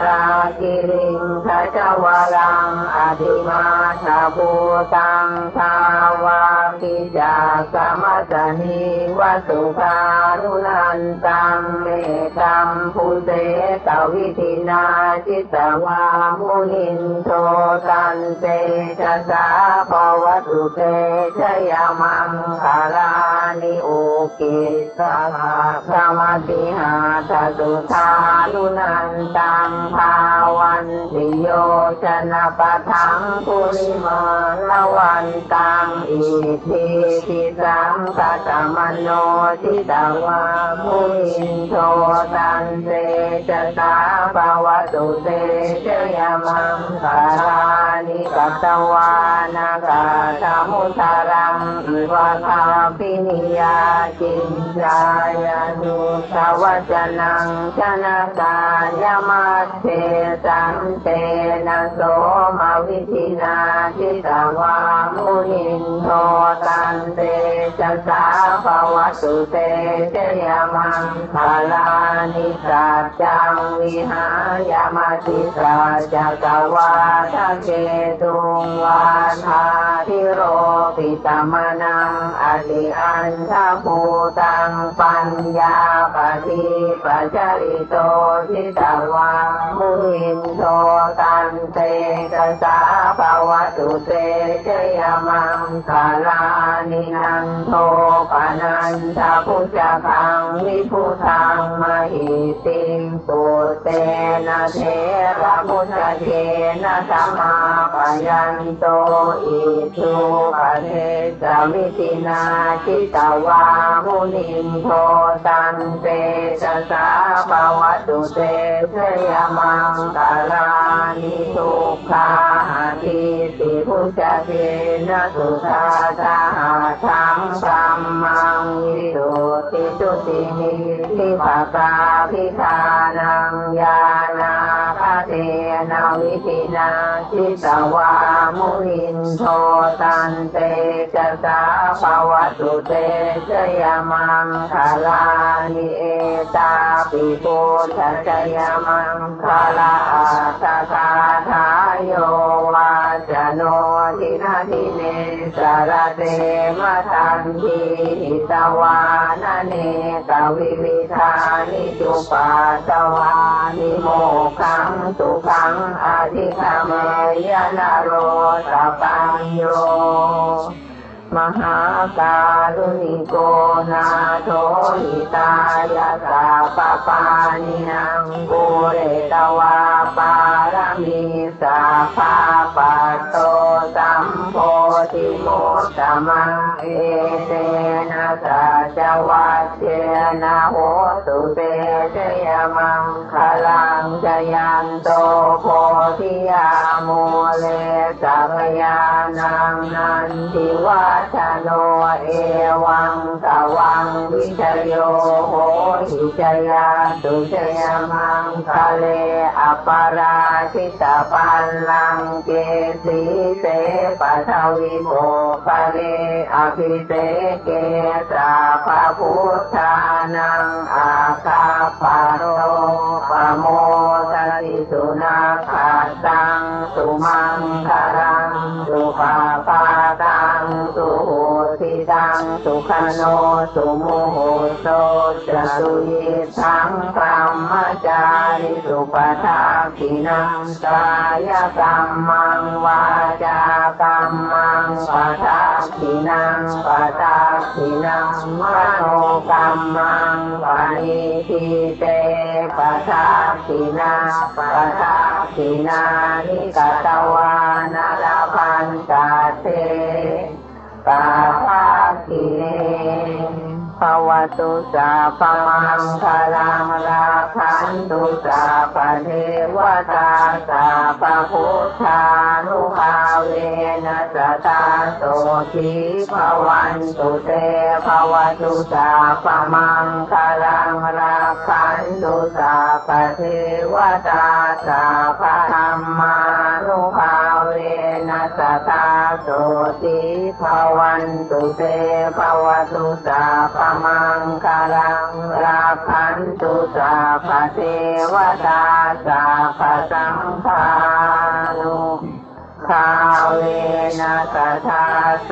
ราคิริงขจวรังอธิมาชาภูตังทาวาคิจากรรมสนิวสุขารุณันตังเมตตัมพุเสกะวิธินา ชิตะวามุนินโทตันเตชะสา ภะวะตุเต ชะยะมังคะลานิ อุกขิตตะขัคคะมะติหัตถะสุทารุณันตัง ธาวันติโยชะนะปะถังคุลิมาละวันตังอิทธีภิสังขะตะมะโน ชิตะวามุนินโทตันเตชะสาภะวะตุเต ชะยะมังคะลานิกัตวานะ กัฏฐะมุทะรังอิวะคัพภินียาจิญจายะ ทุฏฐะวะจะนัง ชะนะกายะมัชเฌ สันเตนะโสมาวิธินาทิตวามุนินโทตันเต จัสสาภวตุเตเจยมังคาลานิสัจจังวิหายามาติสัจจกวาทเกตุงวาทาทิโรปิตมนังอติอันทภูตังปัญญาปฏิปัจจริโตทิตวามุนินโทตันเตกสาภวตุเตเจยมังคาลานินันโทปนันทพุจคังวิพุทังมหิติงปุเตนะเทระพุทธเกนะสัมมาปยันโตอิทุปเทสมิตินาชิตวามุนิโทตันเตชะสาภวตุเตเชยมังกาลานิทุขาทิติพุจเกนะสุทาทาทังสัมมังวิสุติสุตินิทิภะกาพิธานังญาณา เทนาวิธินาชิตวามุนินโทตันเตจะสาภวตุเตชยมังคาลานิเอตาปิปุชชยมังคาลาตาคาทายโยวาจโนทินาทิเนสารเตมะทันทีหิตวานเนกวิวิธานิจุปาตวานิโมขังสุขังอธิคามยนโรสปัญโย มหาการุณิโกนาโทหิตายาสาปปานิยังกุเรตวาปารมีสาภาปัตโตสัมโพธิโมตตมังเอเตนะสัจวัตเจนะโหตุเตเจยมังคลังจยันโตโพธิยาโมเลสัพยานังนันทิวัชโนเอวังสวังวิชโยโหหิจยาตุชยมังคะเลอปาราชิตาปัลลังเกสีเสปัทวิโมคะเลอภิเสเกสาภาพุทธานังอาคาปโรปโมทติสุนาคาตังสุมังคารังสุภาปาตัง ตังสุขโนสุโมโหโสจตุยิทังพรหมจาริสุปทาคินังกายกรรมังวาจากรรมังปทาคินังปทาคินังมโนกรรมังปณิทิเตปทาคินาปทาคินานิกตวานาลพันตาเทปา ติเนภวตุสาพมังคลังราคันตุสาปเทวตาสาปพุทธานุภาเวนัสตาโสทิภวันตุเตภวตุสาพมังคลังราคันตุสาปเทวตาสาปธรรมานุภา ตาโสทิภวันตุเตภวตุสาพมังคารังราคันตุสาพเทวตาสาพสังฆานุภาเวนัสตาโส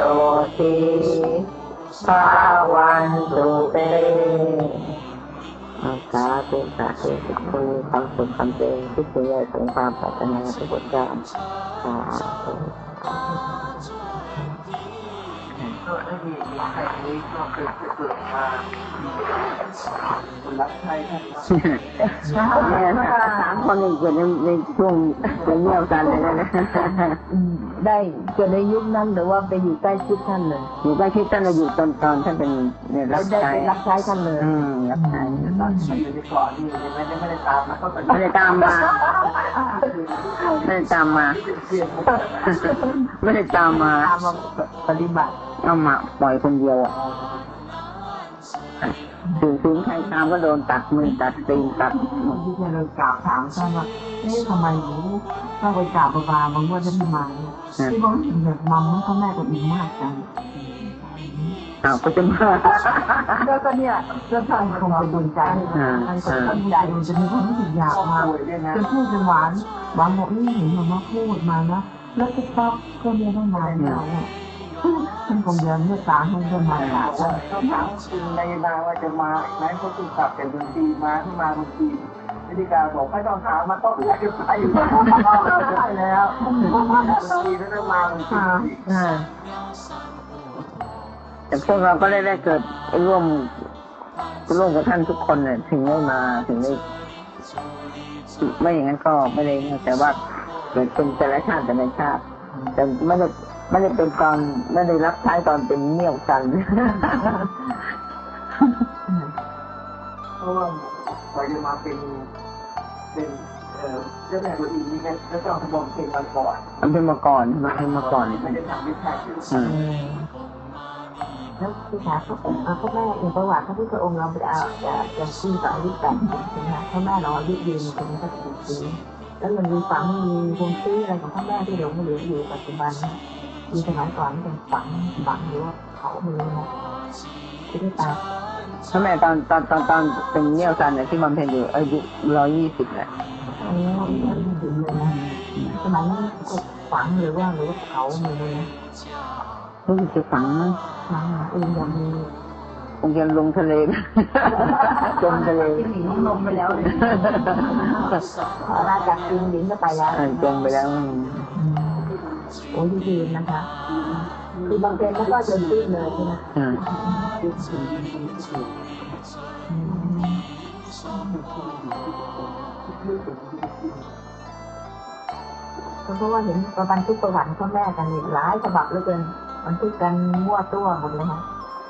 ทิภวันตุเต สาธุสาธุทุกคนมีความสุขความเจริญทุกสิ่งใหญ่สมความปรารถนาทุกประการสาธุ ก็ได้มีมีใครนี้ก็คือเกิดมารับใช้ท่านเนี่ยสามคนนี่เกิดในในช่วงเป็นเงี้ยวกันเลยนะได้เกิดในยุคนั้นหรือว่าไปอยู่ใกล้ชิดท่านเลยอยู่ใกล้ชิดท่านเราอยู่ตอนตอนท่านเป็นเนี่ยรับได้ใช้ไปรับใช้ท่านเลยอืมรับใช้ตอนที่อยู่ในเกาะนี่ไม่ได้ไม่ได้ตามนะก็เป็นไม่ได้ตามมาไม่ได้ตามมาเสียงไม่ได้ตามมาตามมาปฏิบัติ เอามาปล่อยคนเดียวอะถึงถึงใครตามก็โดนตัดมือตัดตีนตัดหมดที่จะเลยกราบถามท่านว่าเอ๊ะทำไมหนูต้องไปกราบบาบาบางว่าจะไม่มาเนี่ยที่บอกว่าแบบมัมมันก็แม่ก็อินมากจังอ้าวก็จะมาแล้วก็เนี่ยเพื่อนท่านคงเป็นดวงใจอ่าท่านก็ตั้งใจจะมีความรู้สึกอยากมาป่วยด้วยนะจะพูดเป็นหวานหวานบอกนี่เห็นมามาพูดมานะแล้วก็ต๊อกก็ไม่ได้มาเรา อะท่านคงยังเมตตาให้เพื่มาบกราอบว่าเขาถามคุณนายนาว่าจะมาไหนเขาติดตับแต่ดนตรีมาที่มาดนตรีวิธีการบอกไม่ต้องถามมาต้องอยากจะไปใช่แล้วดนตรีแล้วต้องมาดนตรีอ่าแต่พวกเราก็ได้ได้เกิดร่วมร่วมกับท่านทุกคนเนี่ยถึงได้มาถึงได้ไม่อย่างนั้นก็ไม่ได้แต่ว่าเกิดเป็นแต่ละชาติแต่ละชาติ แต่ไม่ได้ ไม่ได้เป็นตอนไม่ได้รับใช้ตอนเป็นเมี่ยวกันเพราะว่าพอจะมาเป็นเป็นเอ่อเจ้าแม่ตัวอีนี่ก็จะต้องทำบอมเพลงมันก่อนมันเป็นมาก่อนมันเป็นมาก่อนไม่ได้ทำไม่ใช่คืออืมแล้วพี่ขาเขาเอาพ่อแม่อย่างประวัติพระพุทธองค์เราไปเอาจะจะขึ้นต่ออายุแปดสิบใช่ไหมคะพ่อแม่เราอายุยืนตรงนี้ก็สิบปีแล้วมันมีฝังมีวงซื้ออะไรของพ่อแม่ที่หลงเหลืออยู่ปัจจุบัน นะมีสมัยก่อนเป็นฝังฝังหรือว่าเขามือนะที่ได้ตายพ่อแม่ตอนตอนตอนตอนเป็นเมี่ยวกันเนี่ยที่บำเพ็ญอยู่อายุร้อยยี่สิบแหละโอ้ยไม่ถึงเลยนะสมัยนั้นก็ฝังหรือว่าหรือว่าเผามือเลยนะรู้สึกจะฝังมั้งฝังเองยังมีคงจะลงทะเลจมทะเลที่หนีลมไปแล้วเลยราจากจีนหญิงก็ไปแล้วจมไปแล้ว โอ้ยยืนนะคะ คือบางเพลงแล้วก็จนตื้นเลยใช่ไหมอืมเพราะว่าเห็นประบันทึกประวัติของพ่อแม่กันนี่หลายฉบับเหลือเกินบันทึกกันมั่วตัวหมดเลยนะ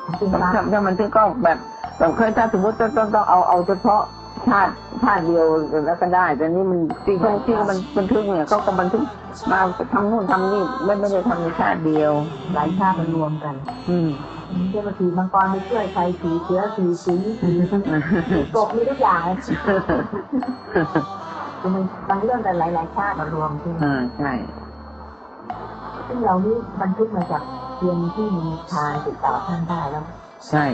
จริงถ้าๆถ้ามันถึงก็แบบแบบเคยถ้าสมมติต้องต้องเอาเอาเฉพาะ ชาติชาติเดียวแล้วก็ได้ แต่นี่มันที่เขาที่มันบันทึกเนี่ยเขาก็บันทึกมาทำนู่นทำนี่ไม่ไม่ได้ทำในชาติเดียว หลายชาติมันรวมกัน อืมเจ้าหน้าที่บางกรไปช่วยใครสีเสือสีสิงสีกบมีทุกอย่างเลยคือมันบางเรื่องแต่หลายๆชาติมารวมใช่ไหมอ่าใช่ซึ่งเรานี่บันทึกมาจากเพียงที่มีทางติดต่อท่านได้แล้ว ใช่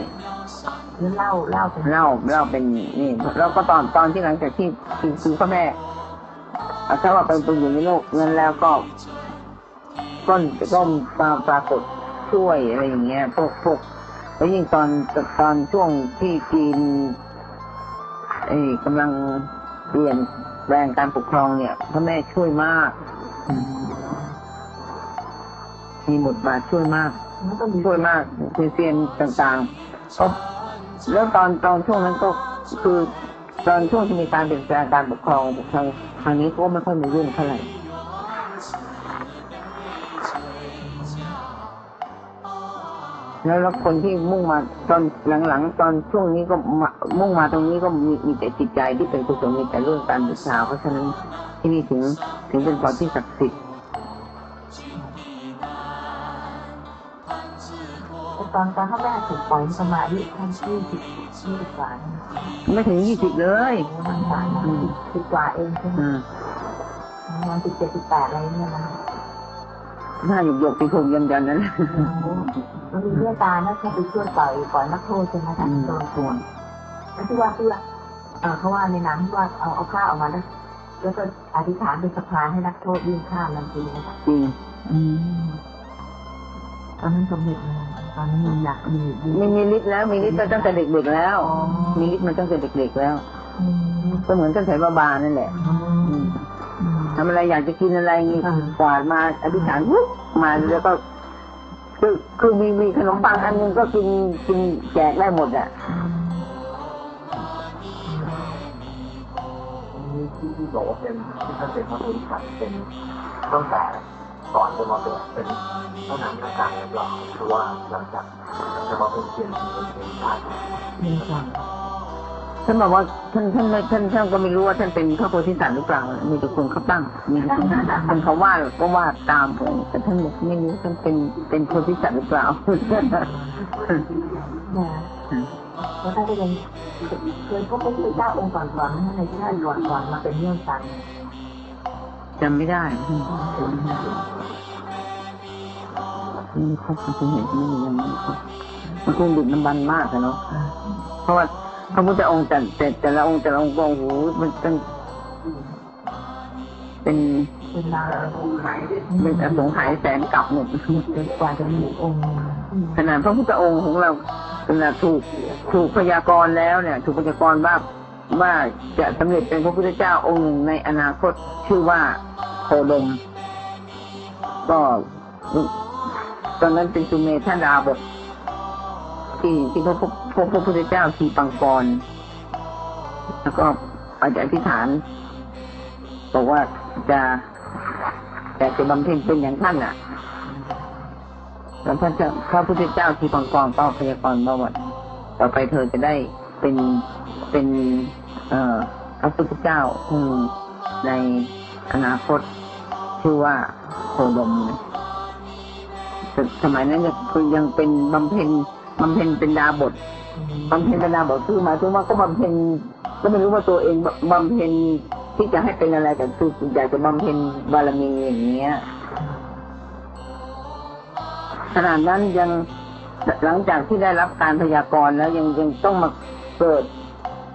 หรือเล่าเล่าเป็นเล่าเล่าเป็นนี่แล้วก็ตอนตอนที่หลังจากที่คือคือพ่อแม่อะถ้าว่าเป็นไปอยู่ในโลกนั้นแล้วก็ก็ก็มาปรากฏช่วยอะไรอย่างเงี้ยพวกพวกแล้วยิ่งตอนตอนช่วงที่จีนเอ้ยกำลังเปลี่ยนแปลงการปกครองเนี่ยพ่อแม่ช่วยมาก มีบทบาทช่วยมากมันก็มี ช่วยมากเซียนต่างๆก็แล้วตอนตอนช่วงนั้นก็คือตอนช่วงที่มีการเปลี่ยนแปลงการปกครองทางทางนี้ก็ไม่ค่อยมายุ่งเท่าไหร่แล้วแล้วคนที่มุ่งมาตอนหลังๆ ตอนช่วงนี้ก็มามุ่งมาตรงนี้ก็มีมีแต่จิตใจที่เป็นกุศลมีแต่เรื่องการบูชาเพราะฉะนั้นที่นี่ถึงถึงเป็นเกาะที่ศักดิ์สิทธิ์ อนตอนพ่อแม่ถูกปล่อยสมาธิท่านที่สิบยี่สิบกว่านะไม่ถึงยี่สิบเลยโอ้มันต่างนะสิบกว่าเองใช่ไหมอืมประมาณสิบเจ็ดสิบแปดอะไรเนี่ยนะหน้าหยกหยกปีถูกยันยันนั้นมันมีเรื่องตานะเขาไปช่วยปล่อยปล่อยนักโทษใช่ไหมคะอืมโดนปวดแล้วที่ว่าเพื่อเออเขาว่าในหนังที่ว่าเอาเอาข้าวออกมาแล้วแล้วก็อธิษฐานเป็นสะพานให้นักโทษวิ่งข้ามนั่นจริงนะคะจริง ตอนนั้นสมเด็จเลยตอนนั้นมันอยากมีดีมีมีฤทธิ์แล้วมีฤทธิ์มาตั้งแต่เด็กๆแล้วมีฤทธิ์มาตั้งแต่เด็กๆแล้วอืมก็เหมือนท่านไถบาบานั่นแหละอืมอืมทำอะไรอยากจะกินอะไรงี้อ่ากวาดมาอธิษฐานวุ๊บมาแล้วก็คือคือมีมีขนมปังอันหนึงก็กินกินแจกได้หมดอะมีที่ที่บอกว่าเป็นที่ท่านเป็นพระพุทธศัตว์เป็นตั้งแต่ ก่อนจะมาเป็นเป็นพระนามหน้ากากหรือเปล่าหรือว่าหลังจากจะมาเป็นเทียนเป็นเป็นชาติมีความท่านบอกว่าท่านท่านท่านท่านก็ไม่รู้ว่าท่านเป็นพระโพธิสัตว์หรือเปล่า มีแต่คนเขาตั้งมีแต่คนเขาว่าก็ว่าตามไปแต่ท่านบอกไม่รู้ท่านเป็นเป็นโพธิสัตว์หรือเปล่าเนี่ยเพราะท่านก็ยังเคยพบพระพุทธเจ้าองค์ก่อนๆในที่ท่านก่อนก่อนมาเป็นเรื่องกัน จำไม่ได้ไม่ครบคุณเห็นไม่ยังไม่ครบมันคงดึกน้ำบันมากอะเนาะเพราะว่าพระพุทธองค์แต่แต่แต่ละองค์แต่ละองค์ก็โอ้โหมันเป็นเป็นเป็นลาองค์ไหนเป็นอสงไขยแสนกลับหมดกว่าจะมีองค์ขนาดพระพุทธองค์ของเราขนาดถูกถูกพยากรณ์แล้วเนี่ย ถูกพยากรณ์ว่า ว่าจะสำเร็จเป็นพระพุทธเจ้าองค์หนึ่งในอนาคตชื่อว่าโคดม ก็ตอนนั้นเป็นสุเมธาดาบทที่ที่พระพุทธพระพระพุทธเจ้าทีปังกร แล้วก็อาจจะอธิษฐานบอกว่าจะจะจะบำเพ็ญเป็นอย่างท่านอะแล้วพระเจ้าพระพุทธเจ้าที่ปังกรก็พยากรณ์ว่าต่อไปเธอจะได้ เป็นเป็นเอ่อพระพุทธเจ้าในอนาคตชื่อว่าโคดมแต่สมัยนั้นยังคือยังเป็นบำเพ็ญบำเพ็ญเป็นดาบทบำเพ็ญเป็นดาบทคือหมายถึงว่าก็บำเพ็ญก็ไม่รู้ว่าตัวเองบำเพ็ญที่จะให้เป็นอะไรแต่คืออยากจะบำเพ็ญบารมีอย่างเงี้ยขนาดนั้นยังหลังจากที่ได้รับการพยากรณ์แล้วยังยังต้องมา เกิด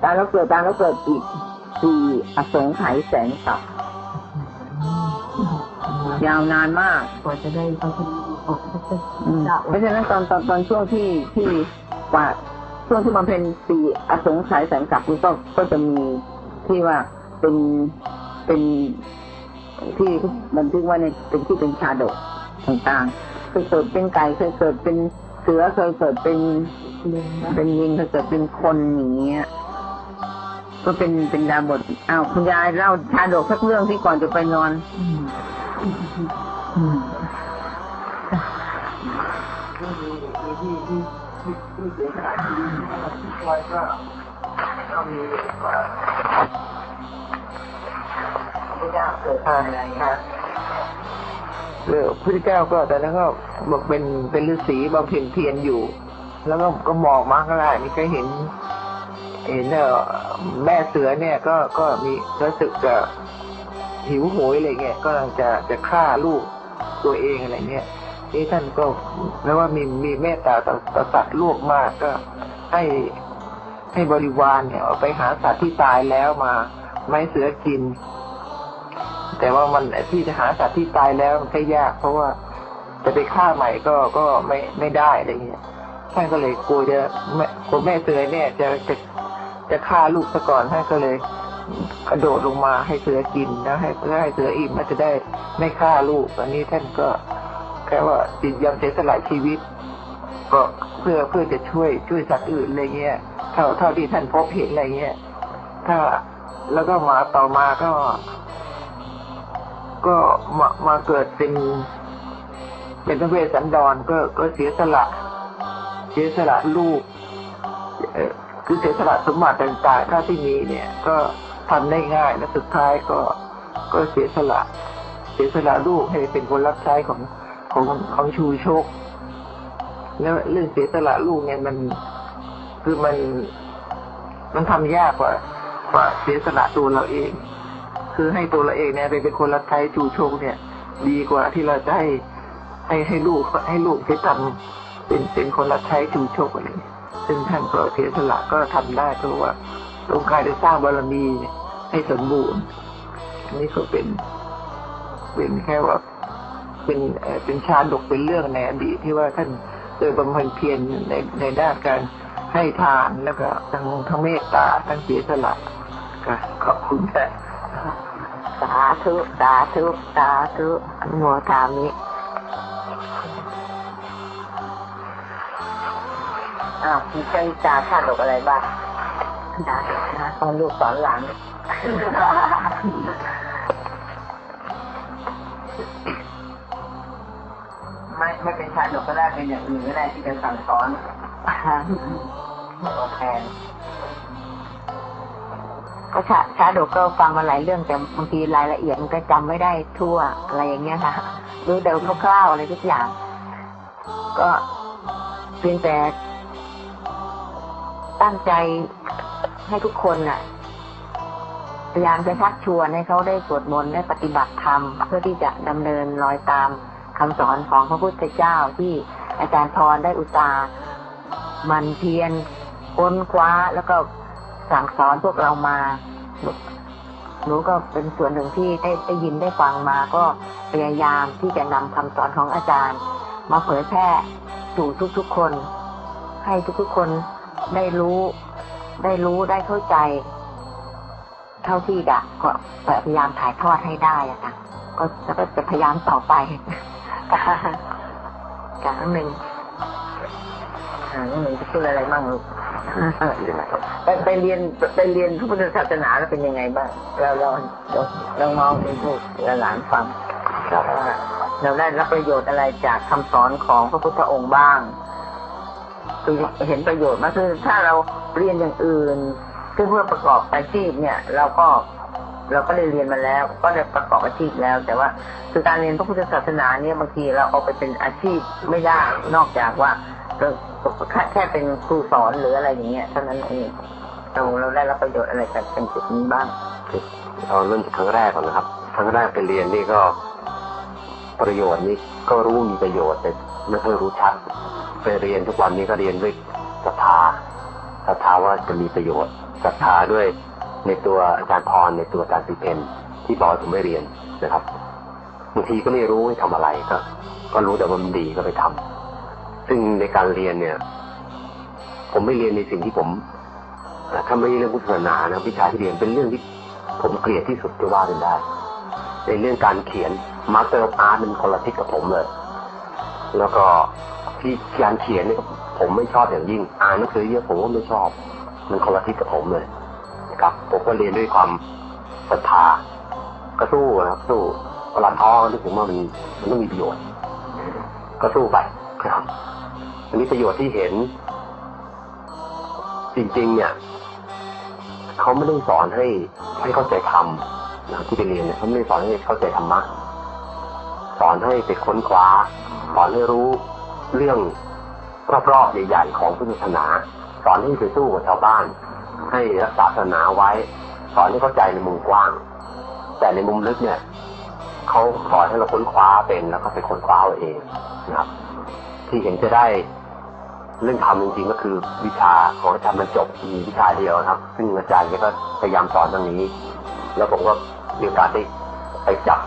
ตายแล้วเกิดตายแล้วเกิดอีกสี่อสงไขยแสนกับยาวนานมากกว่าจะได้พระพุทธองค์พระพุทธอืมเจ้าเพราะฉะนั้นตอนตอนตอนช่วงที่ที่กว่าช่วงที่บำเพ็ญสี่อสงไขยแสนกับนี่ก็ก็จะมีที่ว่าเป็นเป็นที่บันทึกว่าในเป็นที่เป็นชาดกต่างๆเคยเกิดเป็นไก่เคยเกิดเป็นเสือเคยเกิดเป็น ลิงนะเป็นลิงถ้าเกิดเป็นคนอย่างเงี้ย ก็เป็นเป็นดาบทอ้าวคุณยายเล่าชาดกสักเรื่องที่ก่อนจะไปนอนอืมอืมที่มีที่ที่ที่ที่เสียสละชีวิตที่คอยก็ก็มีว่าพระเจ้าเกิดอะไรครับเออพระเจ้าก็แต่แล้วก็บอกเป็นเป็นฤาษีบำเพ็ญเพียรอยู่ แล้วก็ก็มองมาก็ได้นี่ก็เห็น เห็นเออแม่เสือเนี่ยก็ก็มีรู้สึกจะหิวโหยอะไรเงี้ยก็กำลังจะจะฆ่าลูกตัวเองอะไรเงี้ยนี่ท่านก็แล้วว่ามีมีเมตตาต่อสัตว์โลกมากก็ให้ให้บริวารเนี่ยไปหาสัตว์ที่ตายแล้วมาไม่เสือกิน แต่ว่ามันที่จะหาสัตว์ที่ตายแล้วมันก็ยาก เพราะว่าจะไปฆ่าใหม่ก็ก็ไม่ไม่ได้อะไรเงี้ย ท่านก็เลยกลัวจะแม่กลัวแม่เสือเนี่ยจะจะจะฆ่าลูกซะก่อนท่านก็เลย กระโดดลงมาให้เสือกินแล้วให้เพื่อให้เสืออิ่มมันจะได้ไม่ฆ่าลูกอันนี้ท่านก็แค่ว่าจิตยอมเสียสละชีวิต ก็เพื่อเพื่อจะช่วยช่วยสัตว์อื่นอะไรเงี้ยเท่าเท่าที่ท่านพบเห็นอะไรเงี้ยถ้าแล้วก็มาต่อมาก็ ก็มามาเกิดเป็น เป็นพระเวสสันดรก็ก็เสียสละ เสียสละลูกคือเสียสละสมบัติต่างๆถ้าที่มีเนี่ย ก็ทำได้ง่ายและสุดท้ายก็ก็เสียสละ เสียสละลูกให้เป็นคนรับใช้ของของของชูโชค แล้วเรื่องเสียสละลูกเนี่ยมันคือมันมันทำยากกว่ากว่าเสียสละตัวเราเอง คือให้ตัวเราเองเนี่ยไปเป็นคนรับใช้ชูโชคเนี่ย ดีกว่าที่เราจะให้ให้ให้ลูกให้ลูกไปทำ เป็นเป็นคนรับใช้ชูโชคอะไรอย่างเงี้ยซึ่งท่านก็เสียสละก็ทำได้เพราะว่าต้องการจะสร้างบารมีให้สมบูรณ์อันนี้ก็เป็น เป็นแค่ว่าเป็นเออเป็นชาดกเป็นเรื่องในอดีตที่ว่าท่านเคยบำเพ็ญเพียรในในด้านการให้ทานแล้วก็ทั้งทั้งเมตตาทั้งเสียสละค่ะขอบคุณค่ะสาธุ สาธุ สาธุโมทามิ อ้าวมีเครื่องจาชาดกอะไรบ้างชาดกนะตอนลูกสอนหลานไม่ไม่เป็นชาดกก็ได้เป็นอย่างอื่นก็ได้ที่จะสั่งสอนตัวแทนก็ชาชาดกก็ฟังมาหลายเรื่องแต่บางทีรายละเอียดมันก็จำไม่ได้ทั่วอะไรอย่างเงี้ยค่ะรู้เดาคร่าวๆอะไรทุกอย่าง ก็เพียงแต่ ตั้งใจให้ทุกคนน่ะพยายามจะชักชวนให้เขาได้สวดมนต์ได้ปฏิบัติธรรมเพื่อที่จะดำเนินรอยตามคำสอนของพระพุทธเจ้าที่อาจารย์พรได้อุตส่าห์มันเพียรค้นคว้าแล้วก็สั่งสอนพวกเรามาหนูก็เป็นส่วนหนึ่งที่ได้ได้ยินได้ฟังมา ก็พยายามที่จะนำคำสอนของอาจารย์ มาเผยแพร่สู่ทุกๆคน ให้ทุกๆคน ได้รู้ ได้รู้ได้เข้าใจ เท่าที่จะก็พยายามถ่ายทอดให้ได้อะค่ะก็แล้วก็จะพยายามต่อไปครั้งหนึ่งอ่าน้องหนึ่งจะพูดอะไรบ้างลูกยังไงครับไปไปเรียนไปเรียนพระพุทธศาสนาแล้วเป็นยังไงบ้างเราเราเราเรามองเป็นผู้หลานฟังครับว่าเราได้รับประโยชน์อะไรจากคำสอนของพระพุทธองค์บ้างคือ เห็นประโยชน์มากคือถ้าเราเรียนอย่างอื่นซึ่งเพื่อประกอบอาชีพเนี่ย เราก็เราก็ได้เรียนมาแล้ว ก็ได้ประกอบอาชีพแล้ว แต่ว่าคือการเรียนพระพุทธศาสนาเนี่ยบางทีเราเอาไปเป็นอาชีพไม่ได้นอกจากว่าแค่แค่เป็นครูสอนหรืออะไรอย่างเงี้ยเท่านั้นเองเราเราได้รับประโยชน์อะไรจากเป็นจุดนี้บ้างเอาเริ่มจากครั้งแรกก่อนนะครับครั้งแรกไปเรียนนี่ก็ประโยชน์นี่ก็รู้มีประโยชน์แต่ ไม่ค่อยรู้ชัดไปเรียนทุกวันนี้ก็เรียนด้วยศรัทธาศรัทธาว่าจะมีประโยชน์ศรัทธาด้วยในตัวอาจารย์พรในตัวอาจารย์ศรีเพ็ญที่บอกผมไม่เรียนนะครับบางทีก็ไม่รู้ให้ทำอะไรก็ ก็รู้แต่ว่ามันดีก็ไปทำซึ่งในการเรียนเนี่ย ผมไม่เรียนในสิ่งที่ผมเอ่ถ้าไม่เรื่องพุทธศาสนานะวิชาที่เรียนเป็นเรื่องที่ผมเกลียดที่สุดจะว่าเป็นได้ ในเรื่องการเขียน master art เป็นคนละทิศกับผมเลย แล้วก็ที่การเขียนเนี่ยผมไม่ชอบอย่างยิ่ง อ่านหนังสือเยอะผมก็ไม่ชอบ มันคนละทิศกับผมเลยนะครับผมก็เรียนด้วยความศรัทธาก็สู้นะครับสู้เวลาท้อนึกถึงว่ามันมันต้องมีประโยชน์ ก็สู้ไปครับอันนี้ประโยชน์ที่เห็น จริง ๆ เนี่ยเขาไม่ได้สอนให้ให้เข้าใจธรรมนะที่ไปเรียนเนี่ยเขาไม่ได้สอนให้เข้าใจธรรมะ สอนให้ไปค้นคว้า สอนให้รู้เรื่องรอบๆใหญ่ๆของพุทธศาสนา สอนให้ไปสู้กับชาวบ้าน ให้รักษาศาสนาไว้ สอนให้เข้าใจในมุมกว้าง แต่ในมุมลึกเนี่ยเขาสอนให้เราค้นคว้าเป็นแล้วก็ไปค้นคว้าเอาเองนะครับ ที่เห็นจะได้เรื่องธรรมจริงๆก็คือวิชาของอาจารย์มันจบมีวิชาเดียวครับ ซึ่งอาจารย์กก็พยายามสอนตรงนี้ แล้วผมก็มีโอกาสได้ไปจับ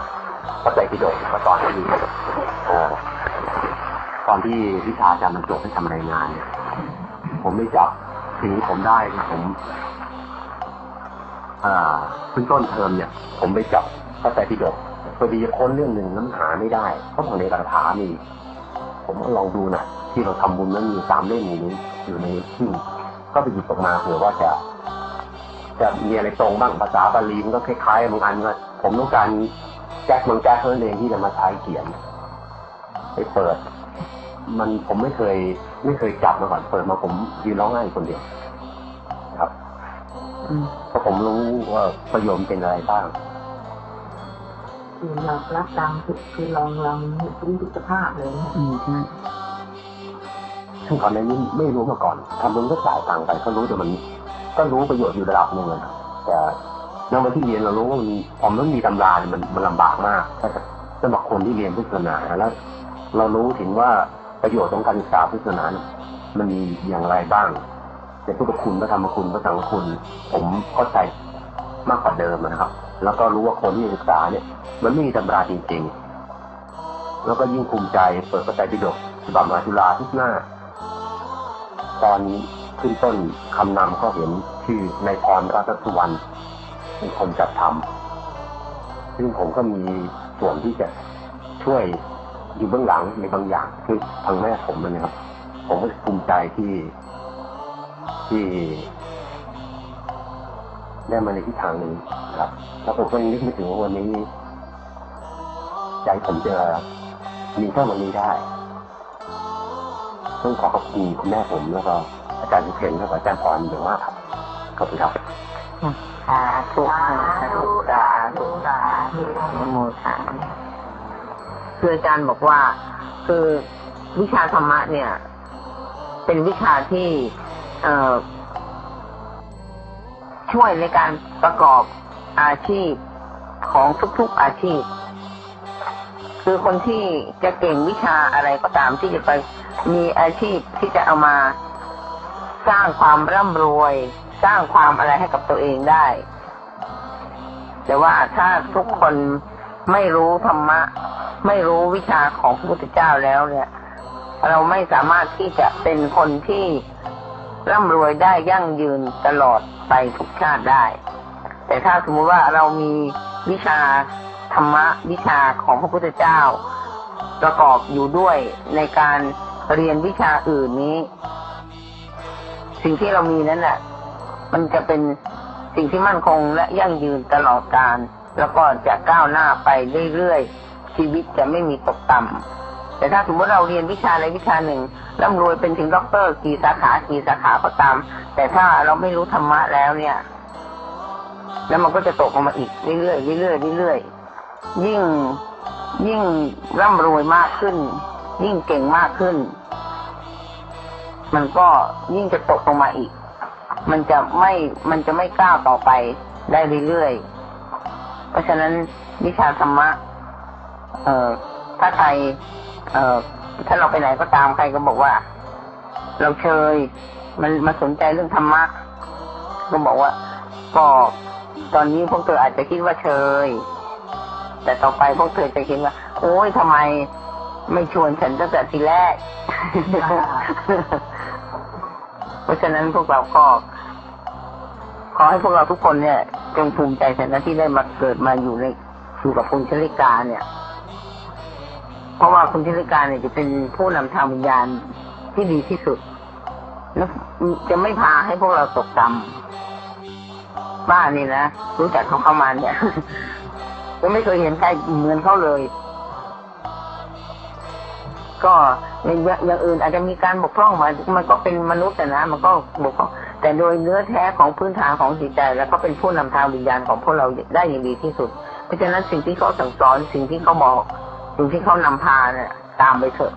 พระไตรปิฎกมาสอนที่อ่อตอนที่วิชาอาจารย์มันจบให้ทำรายงานเนี่ยผมไม่จับสิ่งที่ผมได้คือผมอ่าขึ้นต้นเทอมเนี่ย ผมไปจับพระไตรปิฎกพอดีค้นเรื่องหนึ่งน้ำหาไม่ได้เพราะของในตถามีผมก็ลองดูน่อยที่เราทำบุญนั้นมีตามเล่มนี้อยู่ในที่ก็ไปหยิบออกมาเผื่อว่าจะจะมีอะไรตรงบ้างภาษาบาลีมันก็คล้ายๆบางอันว่าผมต้องการ แจ็คบางแจ็คเท่านั้นเองที่จะมาใช้เขียนไปเปิด มันผมไม่เคย ไม่เคยจับมาก่อนเปิดมาผมยืนร้องไห้คนเดียว ครับอืมเพราะผมรู้ว่าประโยชน์มันเป็นอะไรบ้างคือเรารับตามคือลองลองรู้ทุกสภาพเลยนะอืมใช่ซึ่งก่อนหน้านี้ไม่รู้มาก่อนทำบุญก็จ่ายตังค์ไปก็รู้แต่มัน ก็รู้ประโยชน์อยู่ระดับหนึ่งอะนะแต่ ในวันที่เรียนเรารู้ว่ามันพอมันมีตำราเนี่ยมันมันลำบากมากถ้าจะสำหรับคนที่เรียนพุทธศาสนาแล้ว เรารู้ถึงว่าประโยชน์ของการศึกษาพุทธศาสนามันมีอย่างไรบ้างในพุทธคุณพระธรรมคุณพระสังฆคุณ ผมเข้าใจมากกว่าเดิมนะครับ แล้วก็รู้ว่าคนที่ศึกษาเนี่ย มันไม่มีตำราจริงๆ แล้วก็ยิ่งภูมิใจเปิดพระไตรปิฎกฉบับมาจุฬาทุกหน้า ตอนขึ้นต้นคำนำก็เห็นชื่อนพรรัตสุวรรณ เป็นคนจัดทำซึ่งผมก็มีส่วนที่จะช่วยอยู่เบื้องหลังในบางอย่างคือทางแม่ผมนะครับ ผมก็ภูมิใจที่ที่ได้มาในทิศทางนี้ครับ แล้วผมก็ยังนึกไม่ถึงว่าวันนี้ ใจผมจะมีแค่วันนี้ได้ต้องขอขอบคุณคุณแม่ผมแล้วก็อาจารย์สุเทนแล้วก็อาจารย์พรอย่างมากครับขอบคุณครับ สาธุสาธุสาธุสาธุโมสาคืออาจารย์บอกว่า คือวิชาธรรมะเนี่ย เป็นวิชาที่เออช่วยในการประกอบอาชีพของทุกๆอาชีพ คือคนที่จะเก่งวิชาอะไรก็ตามที่จะไปมีอาชีพที่จะเอามาสร้างความร่ำรวย สร้างความอะไรให้กับตัวเองได้ แต่ว่าถ้าทุกคนไม่รู้ธรรมะ ไม่รู้วิชาของพระพุทธเจ้าแล้วเนี่ย เราไม่สามารถที่จะเป็นคนที่ร่ำรวยได้ยั่งยืนตลอดไปทุกชาติได้ แต่ถ้าสมมติว่าเรามีวิชาธรรมะวิชาของพระพุทธเจ้า ประกอบอยู่ด้วยในการเรียนวิชาอื่นนี้ สิ่งที่เรามีนั้นแหละ มันจะเป็นสิ่งที่มั่นคงและยั่งยืนตลอดกาลแล้วก็จะก้าวหน้าไปเรื่อยๆ ชีวิตจะไม่มีตกต่ำแต่ถ้าสมมติเราเรียนวิชาอะไรวิชาหนึ่งร่ำรวยเป็นถึงด็อกเตอร์กี่สาขากี่สาขาก็ตาม แต่ถ้าเราไม่รู้ธรรมะแล้วเนี่ย แล้วมันก็จะตกลงมาอีกเรื่อยๆเรื่อยๆเรื่อยๆยิ่งยิ่งร่ำรวยมากขึ้น ยิ่งเก่งมากขึ้น มันก็ยิ่งจะตกลงมาอีก มันจะไม่มันจะไม่ก้าวต่อไปได้เรื่อยๆ เพราะฉะนั้นวิชาธรรมะ เอ่อถ้าใครเอ่อถ้าเราไปไหนก็ตามใครก็บอกว่า เราเชยมันมาสนใจเรื่องธรรมะก็บอกว่าก็ตอนนี้พวกเธออาจจะคิดว่าเชย แต่ต่อไปพวกเธอจะคิดว่า โอ้ยทำไมไม่ชวนฉันตั้งแต่ทีแรก เพราะฉะนั้นพวกเราก็ ขอให้พวกเราทุกคนเนี่ยจงภูมิใจเถอะนที่ได้มาเกิดมาอยู่ในอยู่กับคุณชลิกาเนี่ย เพราะว่าคุณชลิกาเนี่ยจะเป็นผู้นำทางวิญญาณที่ดีที่สุดแล้วจะไม่พาให้พวกเราตกต่ำบ้านนี่นะรู้จักเขาเข้ามาเนี่ยก็ไม่เคยเห็นใครเหมือนเขาเลย ก็อย่างอย่างอื่นอาจจะมีการบกพร่องมามันก็เป็นมนุษย์อะนะมันก็บกพร่องแต่โดยเนื้อแท้ของพื้นฐานของจิตใจ แล้วก็เป็นผู้นำทางวิญญาณของพวกเราได้อย่างดีที่สุด เพราะฉะนั้นสิ่งที่เขาสั่งสอนสิ่งที่เขาบอกสิ่งที่เขานำพาเนี่ยตามไปเถอะ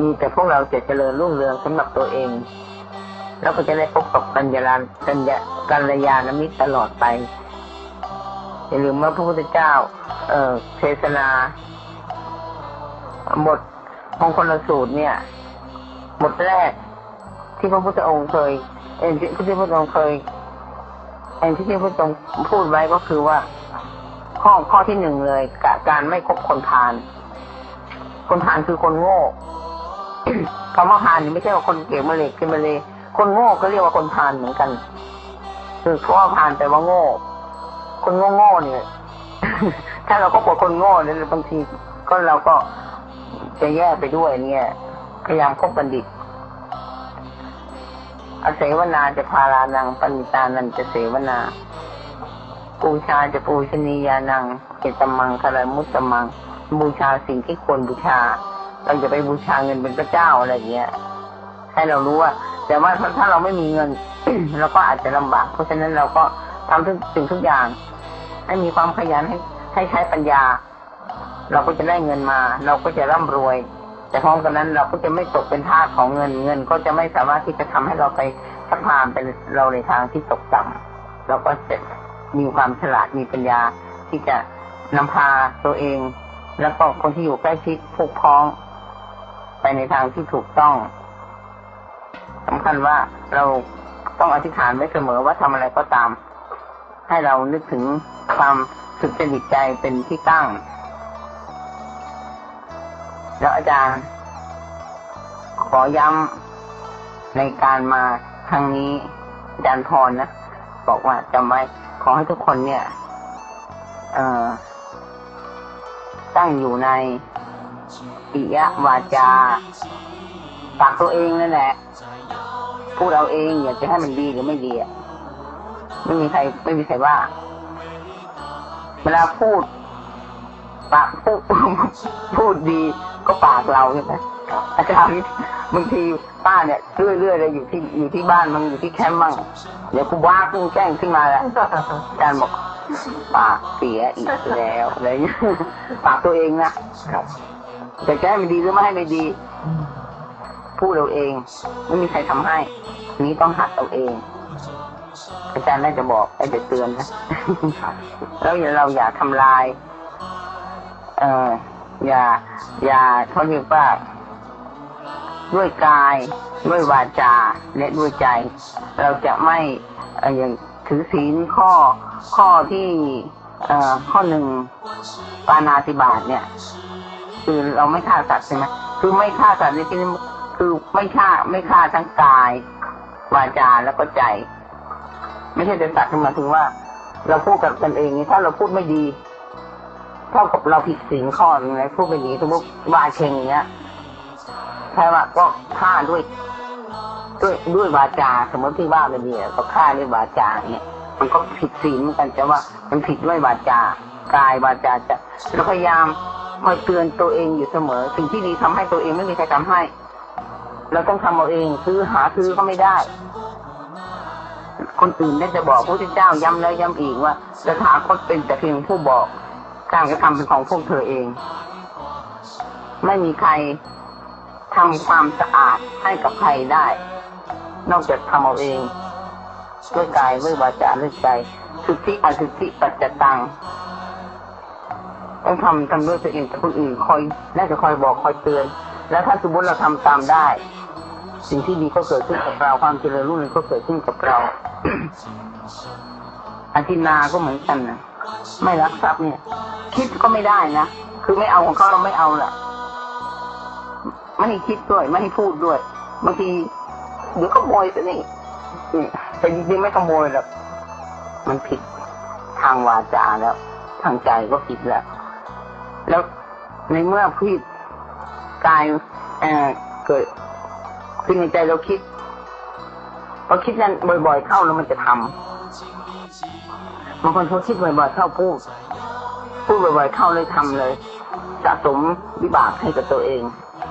มีแต่พวกเราจะเจริญรุ่งเรืองสำหรับตัวเอง แล้วก็จะได้พบกับกัญญากัญญากัลยาณมิตรตลอดไปอย่าลืมว่าพระพุทธเจ้า เอ่อเทศนา บทมงคลสูตรเนี่ยบทแรก ที่พระพุทธองค์เคย เอ็นที่พระพุทธองค์เคยเอ็นที่พระพุทธองค์พูดไว้ก็คือว่า ข้อข้อที่หนึ่งเลยกการไม่คบคนพาลคนพาลคือคนโง่คำว่าพาลนี่ไม่ใช่ว่าคนเก่งมาเลยขึ้นมาเลยคนโง่ก็เรียกว่าคนพาลเหมือนกัน คือเพราะว่าพาลแต่ว่าโง่ คนโง่โง่เนี่ยถ้าเราก็กลัวคนโง่เนี่ยบางทีก็เราก็ จะแย่ไปด้วยเนี่ยพยายามคบบัณฑิตอาเสวนาจะพารานังปณิตานันจะเสวนา ปูชาจะปูชนียานังเกตมังคารมุตตมัง บูชาสิ่งที่ควรบูชาเราจะไปบูชาเงินเป็นพระเจ้าอะไรเงี้ย ให้เรารู้ว่า แต่ว่าถ้าเราไม่มีเงินเราก็อาจจะลำบาก เพราะฉะนั้นเราก็ทำทุกสิ่งทุกอย่าง ให้มีความขยันให้ให้ใช้ปัญญา เราก็จะได้เงินมา เราก็จะร่ำรวย แต่พร้อมกันนั้นเราก็จะไม่ตกเป็นทาสของเงิน เงินก็จะไม่สามารถที่จะทำให้เราไปชักพาเป็นเราในทางที่ตกต่ำเราก็จะมีความฉลาดมีปัญญาที่จะนำพาตัวเอง แล้วก็คนที่อยู่ใกล้ชิดผูกพ้อง ไปในทางที่ถูกต้องสำคัญว่าเราต้องอธิษฐานไว้เสมอว่าทำอะไรก็ตาม ให้เรานึกถึงความสุจริตใจเป็นที่ตั้ง แล้วอาจารย์ขอย้ำในการมาครั้งนี้อาจารย์พรนะบอกว่าจำไว้ขอให้ทุกคนเนี่ย เอ่อ ตั้งอยู่ในปิยวาจาฝากตัวเองนั่นแหละพูดเอาเอง อยากจะให้มันดีหรือไม่ดีอะไม่มีใครไม่มีใครว่า เวลาพูด ปากพูดพูดดีก็ปากเราใช่ไหมอาจารย์บางทีป้าเนี่ยเรื่อยๆเลยอยู่ที่อยู่ที่บ้านมันอยู่ที่แคมป์มั่งเดี๋ยวกูว่ากูแจ้งขึ้นมาแล้วอาจารย์บอกปากเสียอีกแล้วอะไรเงี้ยปากตัวเองนะแต่จะให้มันดีหรือไม่ให้มันดีพูดเราเอง ไม่มีใครทำให้ นี้ต้องหัดเอาเอง อาจารย์น่าจะบอกไอ้จะเตือนนะแล้วอย่าเราอย่าทำลายเอออย่า อย่าเขาเรียกว่าด้วยกายด้วยวาจาและด้วยใจ เราจะไม่อย่างถือศีลข้อข้อที่เอ่อข้อหนึ่งปานาติบาตเนี่ย คือเราไม่ฆ่าสัตว์ใช่ไหมคือไม่ฆ่าสัตว์ในที่นี้คือไม่ฆ่าไม่ฆ่าทั้งกาย วาจาแล้วก็ใจ ไม่ใช่แต่สัตว์หมาถึงว่า เราพูดกับกันเองนี่ถ้าเราพูดไม่ดี เท่ากับเราผิดศีลข้อหนึงเลยพูดไม่ดีสมมติวาเชงอย่างเงี้ยใช่ว่าก็ฆ่าด้วย ด้วยด้วยวาจา สมมติที่ว่าไปดีอะก็ฆ่าด้วยวาจาเงี้ยมันก็ผิดศีลเหมือนกันแต่ว่า มันผิดด้วยวาจากายวาจาจะเราพยายามคอยเตือนตัวเองอยู่เสมอ สิ่งที่ดีทำให้ตัวเองไม่มีใครทำให้ เราต้องทำเอาเองซื้อหาซื้อก็ไม่ได้ คนอื่นได้จะบอกพระพุทธเจ้าย้ำแล้วย้ำอีกว่าสถาคตเป็นแต่เพียงผู้บอก การกระทำเป็นของพวกเธอเอง ไม่มีใครทำความสะอาดให้กับใครได้ นอกจากทำเอาเองด้วยกายด้วยวาจาด้วยใจสุทธิอสุทธิปัจจตังต้องทำทำด้วยตัวเองแต่คนอื่นคอย น่าจะคอยบอกคอยเตือน แล้วถ้าสมมติเราทำตามได้ สิ่งที่ดีก็เกิดขึ้นกับเราความเจริญรุ่งเรืองก็เกิดขึ้นกับเราอธินาก็เหมือนกันนะ ไม่รักทรัพย์เนี่ย คิดก็ไม่ได้นะ คือไม่เอาของเขาเราไม่เอาแหละไม่ให้คิดด้วย ไม่ให้พูดด้วย บางทีเดี๋ยวขโมยซะนี่แต่จริงๆไม่ขโมยหรอกมันผิดทางวาจาแล้ว ทางใจก็ผิดแล้ว แล้วในเมื่อผิดกายเออเกิดคือในใจเราคิดพอคิดนั้นบ่อย ๆ เข้าแล้วมันจะทำ บางคนเขาคิดบ่อยๆเข้าพูด พูดบ่อยๆเข้าเลยทำเลยสะสมวิบากให้กับตัวเอง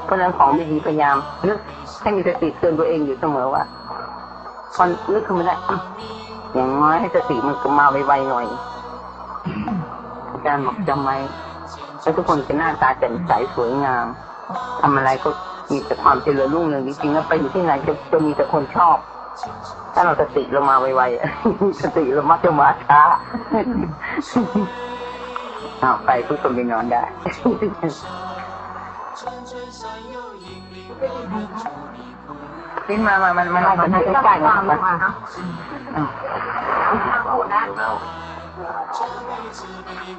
เพราะฉะนั้นของดีๆพยายามนึกให้มีสติเตือนตัวเองอยู่เสมอว่าพอนึกขึ้นมาได้อย่างน้อยให้สติมันมาไวๆหน่อยอาจารย์บอกจำไว้แล้วทุกคนจะหน้าตาแจ่มใสสวยงามทำอะไรก็มีแต่ความเจริญรุ่งเรืองจริงๆแล้วไปอยู่ที่ไหนจะจะมีแต่คนชอบ ถ้าเราสติเรามาไวๆสติเรามักจะมาช้าเอาไปทุกคนไปนอนได้ขึ้นมามามันมันมันใกล้ๆกันมา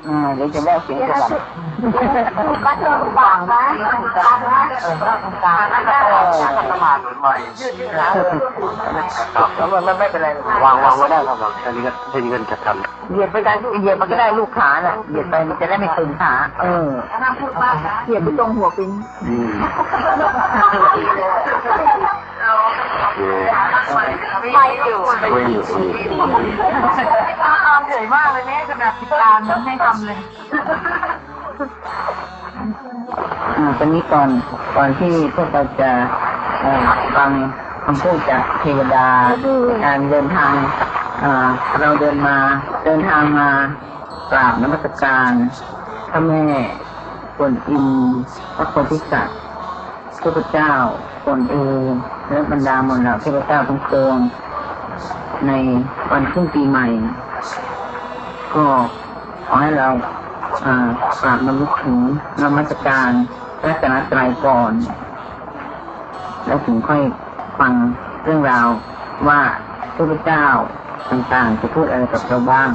อ่าเดี๋ยวจะแลกเสียงกันก็เจอฝางนะฝางนะเออตรงกลางนั่นแหละสมาธิใหม่แล้วมันไม่เป็นไรวางวางไว้ได้ครับแค่นี้ก็แค่นี้ก็จะทำเหยียบไปกันเหยียบมันก็ได้ลูกขาน่ะเหยียบไปมันจะได้ไม่ตึงขาเออห้ามพูดมากนะเหยียบไปตรงหัวปิ้นอืมไม่อยู่ไม่อยู่ตรงนี้อามเหนื่อยมากเลยเนี่ขนาดติดตามนั้นให้ทำเลย อ่าตอนนี้ก่อนก่อนที่พวกเราจะเอ่อฟังคำพูดจากเทวดาการเดินทางอ่าเราเดินมาเดินทางมากราบนมัสการพระแม่กวนอิมพระโพธิสัตว์พระเจ้ากวนเอและบรรดาหมดเหล่าเทพเจ้าทั้งปวงในวันขึ้นปีใหม่ ก็ขอให้เราอ่ากราบนำลึกถึงนมัสการรัตนตรัยก่อน แล้วถึงค่อยฟังเรื่องราวว่าพระเจ้าต่างๆจะพูดอะไรกับเราบ้าง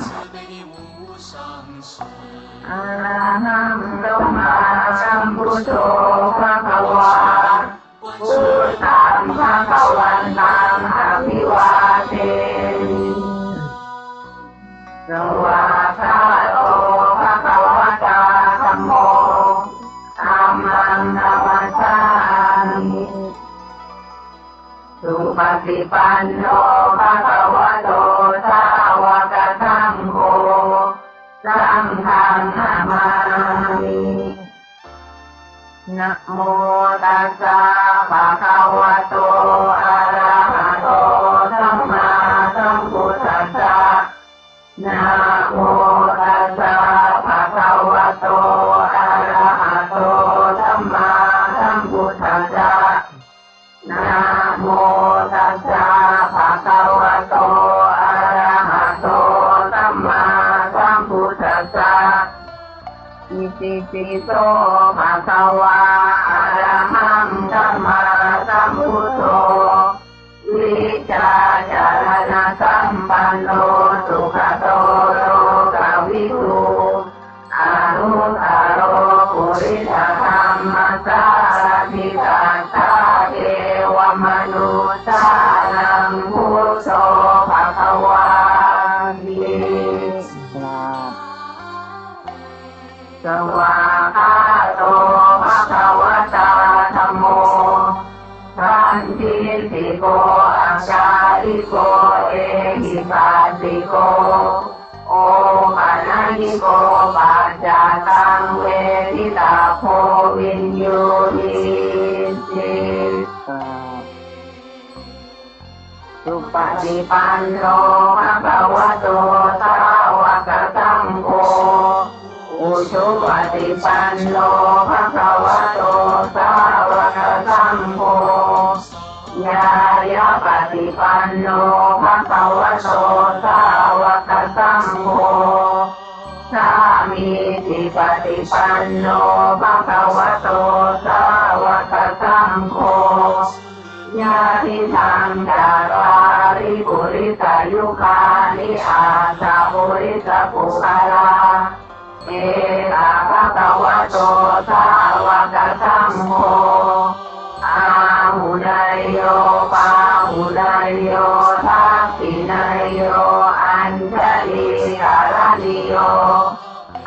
อะระหังสัมมาสัมพุทโธภะคะวาพุทธังภะคะวันตังอภิวาเท สวากขาโตภะคะวะตาธัมโมธัมมังนัมสสามิสุปฏิปันโนภะคะวะโตสาวกสังโฆสังฆังนามามินะโมตัสสะภะคะวะโต จิติโสภะคะวาอะระหังสัมมาสัมพุทโธวิชาจารณะสัมปันโน ริโกเอหิปัสสิโกโอปัญญิโกปัจจาตังเวทิตาโพวินยูนิสิสุปฏิปันโนภะคะวะโตสาวกสังโฆอุชุปฏิปันโนภะคะวะโต ปฏิปันโนภะคะวะโตสาวกสังโฆสามีจิปฏิปันโนภะคะวะโตสาวกสังโฆญาติทางจาราริปุริสายุคานิอาสาปุริสปุคาลาเอตาภะคะวะโตสาวกสังโฆอาหุนายโย โยทักขินายโยอัญชลีกาลนิโย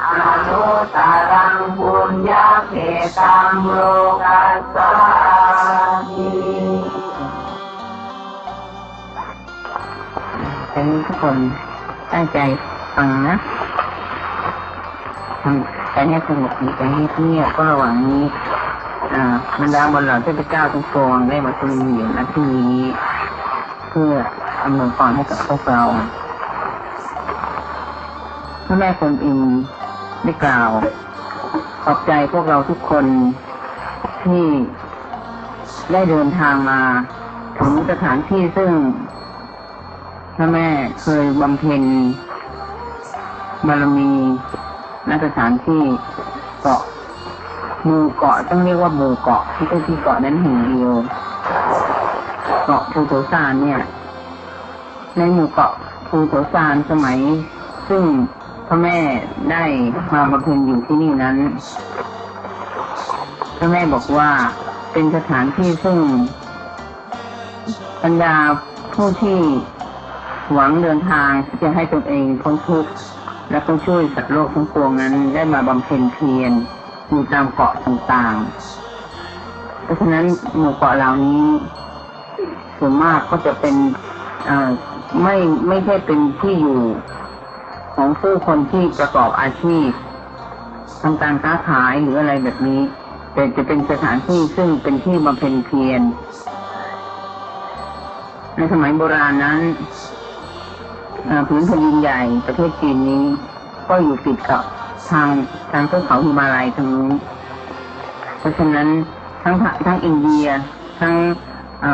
อนุตตรังปุญญาเขตังโลกัสสามิอันนี้ทุกคนตั้งใจฟังนะทำใจให้สงบใจให้เงียบก็ระหว่างนี้อ่าบรรดาบนเหล่าเทพเจ้าทั้งปวงได้มาชุมนุมอยู่ณที่นี้ เพื่ออำนวยพรให้กับพวกเราพระแม่คงอิมได้กล่าว ขอบใจพวกเราทุกคนที่ได้เดินทางมา ถึงสถานที่ซึ่งพระแม่เคยบำเพ็ญบารมีณสถานที่เกาะหมู่เกาะต้องเรียกว่าหมู่เกาะที่เป็นที่เกาะนั้นแห่งเดียว เกาะภูโถซานเนี่ย ในหมู่เกาะภูโถซานสมัย ซึ่งพระแม่ได้มาบำเพ็ญอยู่ที่นี่นั้น พระแม่บอกว่าเป็นสถานที่ซึ่งบรรดาผู้ที่หวังเดินทางที่จะให้ตนเองพ้นทุกข์และก็ช่วยสัตว์โลกทั้งปวงนั้น ได้มาบำเพ็ญเพียรอยู่ตามเกาะต่างๆ เพราะฉะนั้นหมู่เกาะเหล่านี้ ส่วนมากก็จะเป็นอไม่ไม่ใช่เป็นที่อยู่ของผู้คนที่ประกอบอาชีพทำการค้าขายหรืออะไรแบบนี้แต่จะเป็นสถานที่ซึ่งเป็นที่บำเพ็ญเพียรในสมัยโบราณนั้นพื้นแผ่นดินใหญ่ประเทศจีนนี้ ก็อยู่ติดกับทางทางเทือกเขาฮิมาลัยทางนู้นเพราะฉะนั้นทั้งทั้งอินเดีย ทั้งอ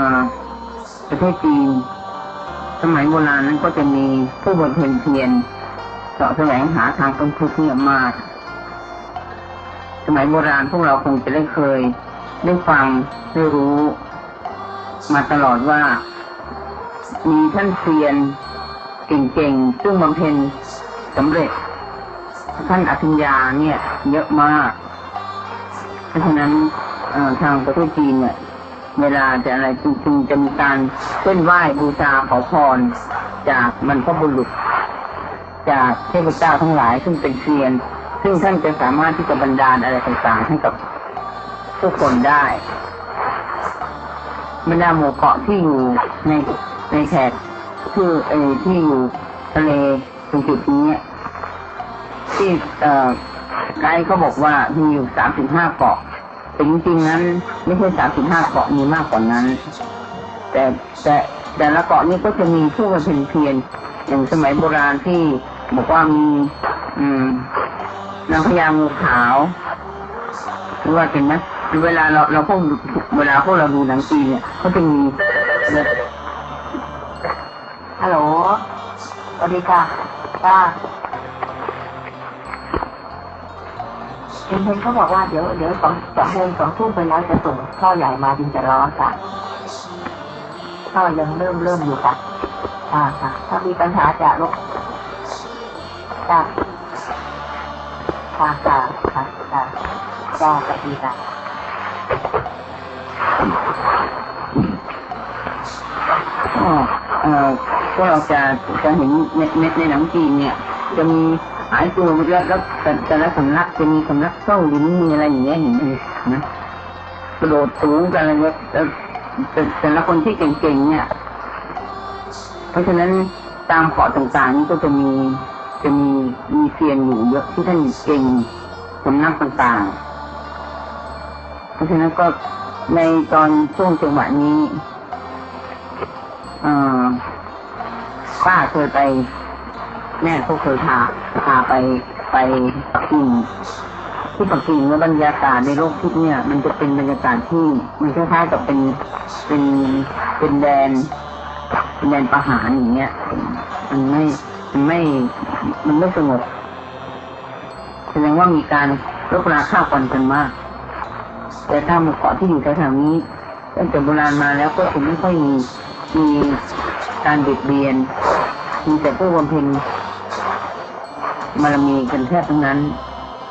ประเทศจีน สมัยโบราณนั้นก็จะมีผู้บำเพ็ญเพียรเสาะแสวงหาทางพ้นทุกข์เนี่ยมาก สมัยโบราณพวกเราคงจะได้เคย ได้ฟังได้รู้ มาตลอดว่า มีท่านเซียนเก่งๆ ซึ่งบำเพ็ญสำเร็จ ท่านอภิญญาเนี่ย เยอะมาก เพราะฉะนั้นทางประเทศจีนเนี่ย เวลาจะอะไรจริงๆจะมีการเส้นไหว้บูชาขอพร จากบรรพบุรุษ จากเทพเจ้าทั้งหลายซึ่งเป็นเซียน ซึ่งท่านจะสามารถที่จะบันดาลอะไรต่างๆให้กับทุกคนได้บรรดาหมู่เกาะที่อยู่ในในแถบคือเอที่อยู่ทะเลตรงจุดนี้ที่เอ่อไกด์เขาบอกว่ามีอยู่สามสิบห้าเกาะ แต่จริงๆนั้น ไม่ใช่สามสิบห้าเกาะมีมากกว่านั้น แต่แต่แต่ละเกาะนี้ก็จะมีผู้มาเป็นเพียรอย่างสมัยโบราณที่บอกว่ามีอืมนางพญางูขาวหรือว่าเป็นนะเวลาเราเราพวกเวลาพวกเราดูหนังจีนเนี่ยเขาจะมีฮัลโหลสวัสดีค่ะป้า เห็นเห็นเขาบอกว่าเดี๋ยวเดี๋ยวสองสองโมงสองทุ่มไปแล้วจะส่งท่อใหญ่มาจึงจะร้อนค่ะท่อยังเริ่มเริ่มอยู่ค่ะค่ะค่ะ ถ้ามีปัญหาจะลบค่ะค่ะค่ะค่ะค่ะค่ะสวัสดีค่ะก็เอ่อก็เราจะจะเห็นเม็ดเม็ดในหนังจีนเนี่ยจะมี หายตัวแล้วแล้วแต่แต่ละสำนักจะมีสำนักเส้าลิ้นมีอะไรอย่างเงี้ยเห็นไหมนะกระโดดสูงกันอะไรเงี้ยแต่แต่ละคนที่เก่งๆเนี่ย เพราะฉะนั้นตามเกาะต่างๆนี่ก็จะมีจะมีมีเซียนอยู่เยอะที่ท่านเก่งสำนักต่างๆ เพราะฉะนั้นก็ในตอนช่วงจังหวะนี้เอ่อป้าเคยไป แม่เขาเคยพาพาไปไปปักกิ่งที่ปักกิ่งแล้วบรรยากาศในโลกทิพย์เนี่ย มันจะเป็นบรรยากาศที่มันคล้ายๆกับเป็นเป็นเป็นแดนเป็นแดนประหารอย่างเงี้ยมันไม่มันไม่มันไม่สงบแสดงว่ามีการรบราฆ่าฟันกันมาก แต่ถ้าหมู่เกาะที่อยู่แถวๆนี้ตั้งแต่โบราณมาแล้วก็คงไม่ค่อยมีมีการเบียดเบียนมีแต่ผู้บำเพ็ญารมีกันแทบทั้งนั้น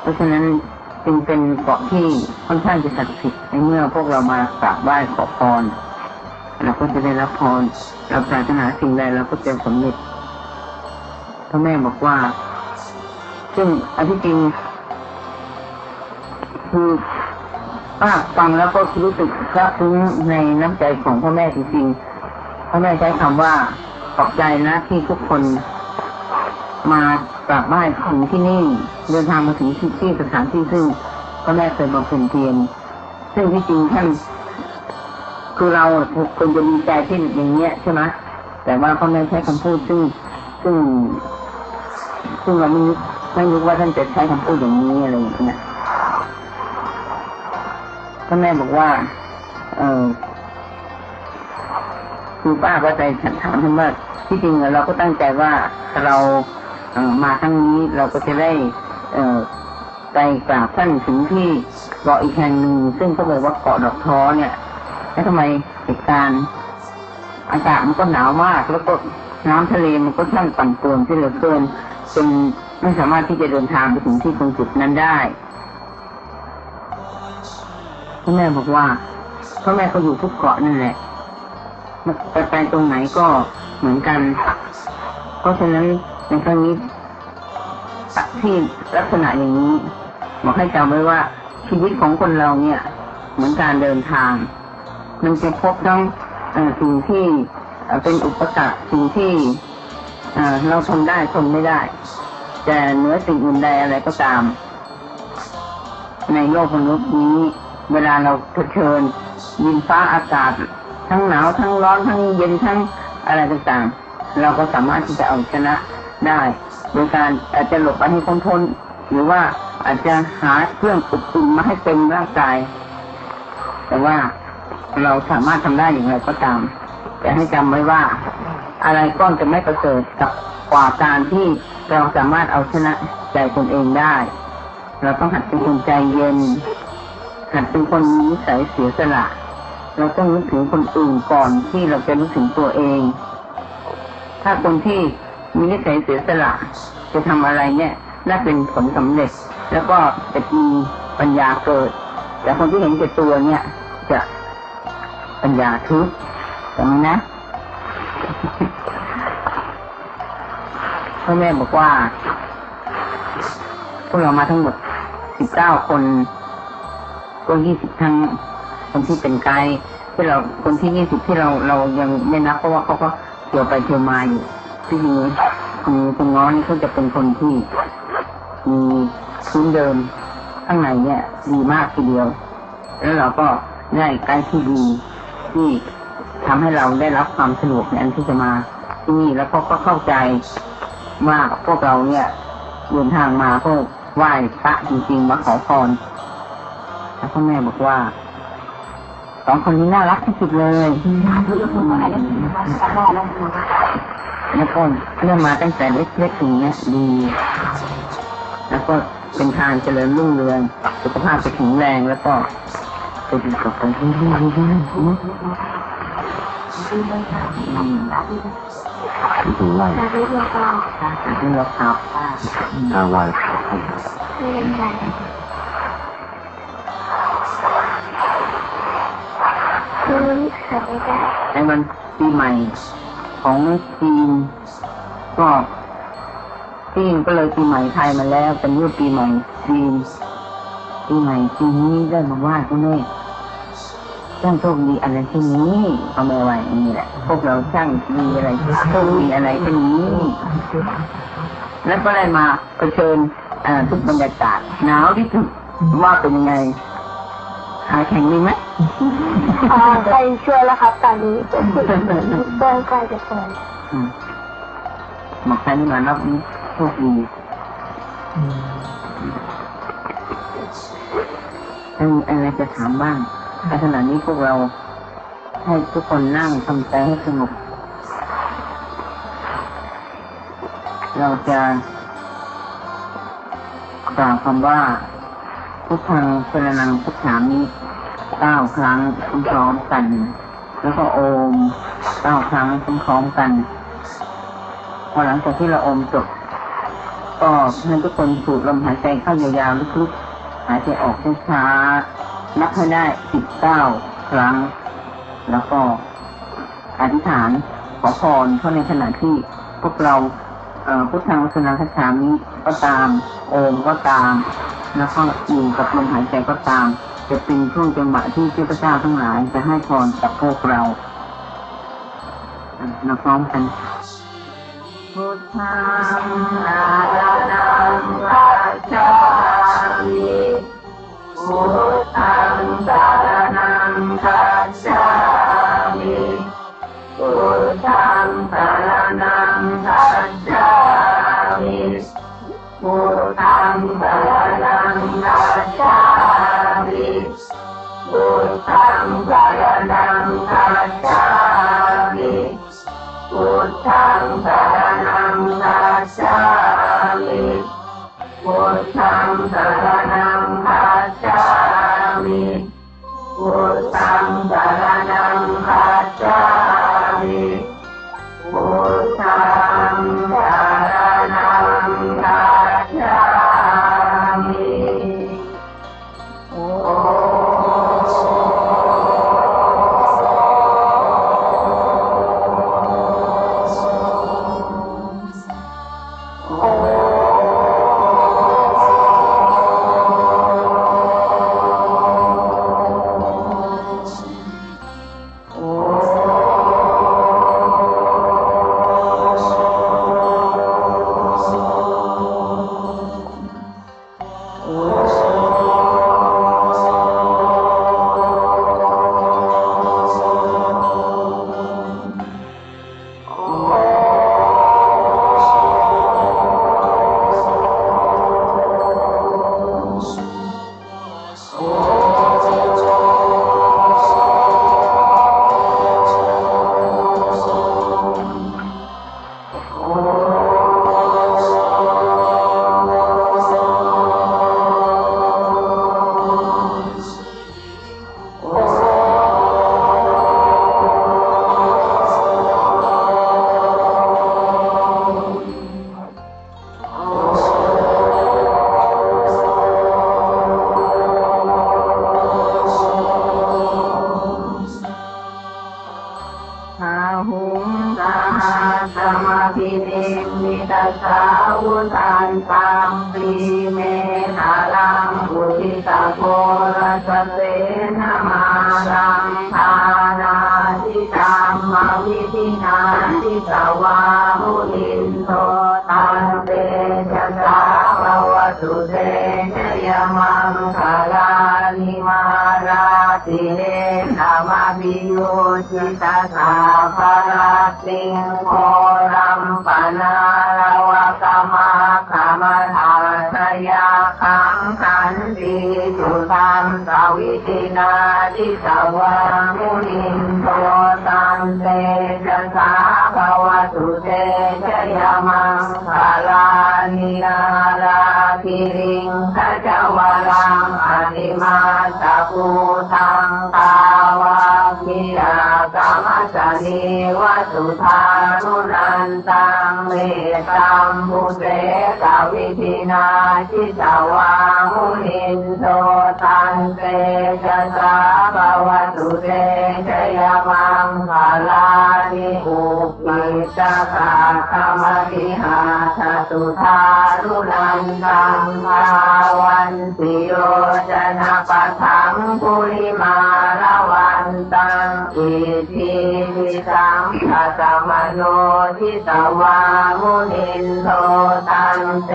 เพราะฉะนั้นจึงเป็นเกาะที่ค่อนข้างจะศักดิ์สิทธิ์ในเมื่อพวกเรามากราบไหว้ขอพรเราก็จะได้รับพรเราปรารถนาสิ่งใดเราก็จะสำเร็จพระแม่บอกว่า ซึ่งอันที่จริงคือป้าฟังแล้วก็รู้สึกซาบซึ้งในน้ำใจของพ่อแม่จริงๆพ่อแม่ใช้คำว่าขอบใจนะที่ทุกคนมา กราบไหว้ถึงที่นี่เดินทางมาถึงที่ที่สถานที่ซึ่งพ่อแม่เคยบำเพ็ญเพียรซึ่งที่จริงท่านคือเราควรจะดีใจที่อย่างเงี้ยใช่ไหมแต่ว่าพ่อแม่ใช้คำพูดซึ่งซึ่ง ซึ่งเราไม่ไม่รู้ว่าท่านจะใช้คำพูดอย่างนี้อะไรอย่างเงี้ยพ่อแม่บอกว่า เออคือป้าก็ใจถามท่านว่าที่จริงเราก็ตั้งใจว่าเรา มาครั้งนี้เราก็จะได้เอไปกราบท่านถึงที่เกาะอีกแห่งหนึ่งซึ่งเขาบอกว่าเกาะดอกท้อเนี่ย แล้วทำไมเหตุการณ์อากาศมันก็หนาวมาก แล้วก็น้ำทะเลมันก็ช่างปั่นป่วนที่เหลือเกินจนไม่สามารถที่จะเดินทางไปถึงที่ตรงจุดนั้นได้พ่อแม่บอกว่าพ่อแม่เขาอยู่ทุกเกาะนั่นแหละไปไปตรงไหนก็เหมือนกัน เพราะฉะนั้น ในครั้งนี้ที่ลักษณะอย่างนี้บอกให้จำไว้ว่าชีวิตของคนเราเนี่ย เหมือนการเดินทาง มันจะพบทั้งเอ่อสิ่งที่เป็นอุปสรรคสิ่งที่เราทนได้ทนไม่ได้ แต่เนื้อสิ่งอื่นใดอะไรก็ตาม ในโลกมนุษย์นี้ เวลาเราเผชิญยินฟ้าอากาศ ทั้งหนาวทั้งร้อนทั้งเย็นทั้งอะไรต่างๆ เราก็สามารถที่จะเอาชนะ ได้โดยการอาจจะหลบไปให้พ้นพ้นหรือว่าอาจจะหาเครื่องอบอุ่นมาให้เต็มร่างกาย แต่ว่าเราสามารถทำได้อย่างไรก็ตามแต่ให้จำไว้ว่า อะไรก็จะไม่ประเสริฐกับกว่าการที่เราสามารถเอาชนะใจตนเองได้ เราต้องหัดเป็นคนใจเย็น หัดเป็นคนมีนิสัยเสียสละ เราต้องนึกถึงคนอื่นก่อนที่เราจะนึกถึงตัวเอง ถ้าคนที่ มีนิสัยเสียสละจะทำอะไรเนี่ยน่าเป็นผลสำเร็จ แล้วก็จะมีปัญญาเกิด แต่คนที่เห็นแก่ตัวเนี่ย จะปัญญาทุกข์จำไว้นะพ่อแม่บอกว่าพวกเรามาทั้งหมดสิบเก้าคนก็ยี่สิบทั้งคนที่เป็นไกด์ที่เราคนที่ยี่สิบที่เราเรายังไม่นับเพราะว่าเขาก็เที่ยวไปเที่ยวมาอยู่ที่นี้ คุณคุณง้อนี่เขาจะเป็นคนที่มีพื้นเดิมข้างในเนี่ยดีมากทีเดียว แล้วเราก็ได้กด์ที่ดีที่ทำให้เราได้รับความสะดวกในอันที่จะมาที่นี่แล้วก็ก็เข้าใจว่าพวกเราเนี่ยเดินทางมาก็ไหว้พระจริงๆมาขอพรแล้วพ่อแม่บอกว่าสองคนนี้น่ารักที่สุดเลย แล้วก็เรื่องมาตั้งแต่เล็กๆอย่างเงี้ยดี แล้วก็เป็นทางเจริญรุ่งเรืองสุขภาพจะแข็งแรงแล้วก็จะดีกับคนที่ดีดีดีนะอืมถึงไล่ที่เราครับทางวันในวันปีใหม่ ของจีนก็จีนก็เลยปีใหม่ไทยมาแล้ว เป็นยุคปีใหม่จีนปีใหม่ปีนี้ได้มาไหว้พระแม่ช่างโชคดีอะไรที่นี้พอแม่ว่าอย่างนี้แหละพวกเราช่างมีอะไรโชคดีอะไรที่นี้แล้วก็ได้มาเผชิญทุกบรรยากาศหนาวที่สุดว่าเป็นยังไง หาแข่งมีไหมอ่าใครช่วยแล้วครับ ตอนนี้เพื่อนใกล้จะเปิดอืมหมอกใครนี่มารอบนี้โชคดีอันอะไรจะถามบ้างในขณะนี้พวกเราให้ทุกคนนั่งทำใจให้สงบเราจะกล่าวคำว่า พุทธังสรนังพุทธามิเก้าครั้งพร้อมกัน แล้วก็โอมเก้าครั้งพร้อมกัน พอหลังจากที่เราอมจบก็ให้ทุกคนสูดลมหายใจเข้ายาวๆลึกๆ หายใจออกช้าๆนับให้ได้สิบเก้าครั้ง แล้วก็อธิษฐานขอพรเพราะในขณะที่พวกเราพุทธังสนังคัจฉามิก็ตาม โอมก็ตาม แล้วก็อยู่กับลมหายใจก็ตาม จะเป็นช่วงจังหวะที่เทพเจ้าทั้งหลายจะให้พรกับพวกเรานะมาพร้อมกันพุทธังอารานัง นติสุตัมสวิตินาทิสวามุนินโตตันเตจสาภวสุเตชยมังคาลานินาราคิริงขจวรังอนิมาตะปูทังตาวา คิยากรรมสนีวสุธารุนันตังเมตัมมุเสกวิธินาชิตาวามุนินโทตันเตจะสาภวตุเตชยมังคาลานิอุปิตาคาธรรมทิหาทสุธารุนันตังภาวันติโยจนะปัทังปุริมาลวันตังอิทิวิสังขตมโนทิสวามุนินโทตันเต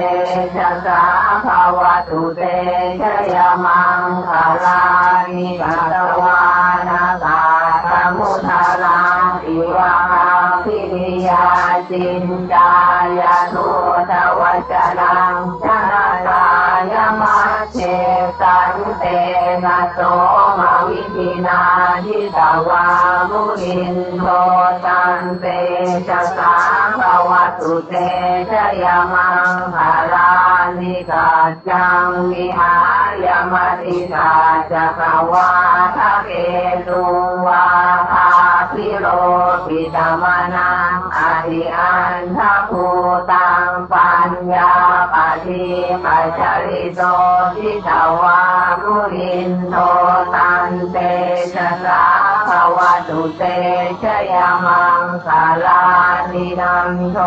ชะสาภาวตุเตชยมังคาลานิปัตวานาตาธมุทาลา จินจายานุทวัจนังชนะกายมัชเชสันเตนะโสมาวิธินาทิตวามุนินโทตันเตจะสาภาวตุเตชยมังคาลานิกาจังมิหายมติกาจะกวาทะเกตุวาภาพิโรปิิตมนังอธิอันทภูตังปัญญาปฏิปัจจริโตทิตวามุรินโทตันเตชะสา ภวตุเตชยมังสาลานินันโท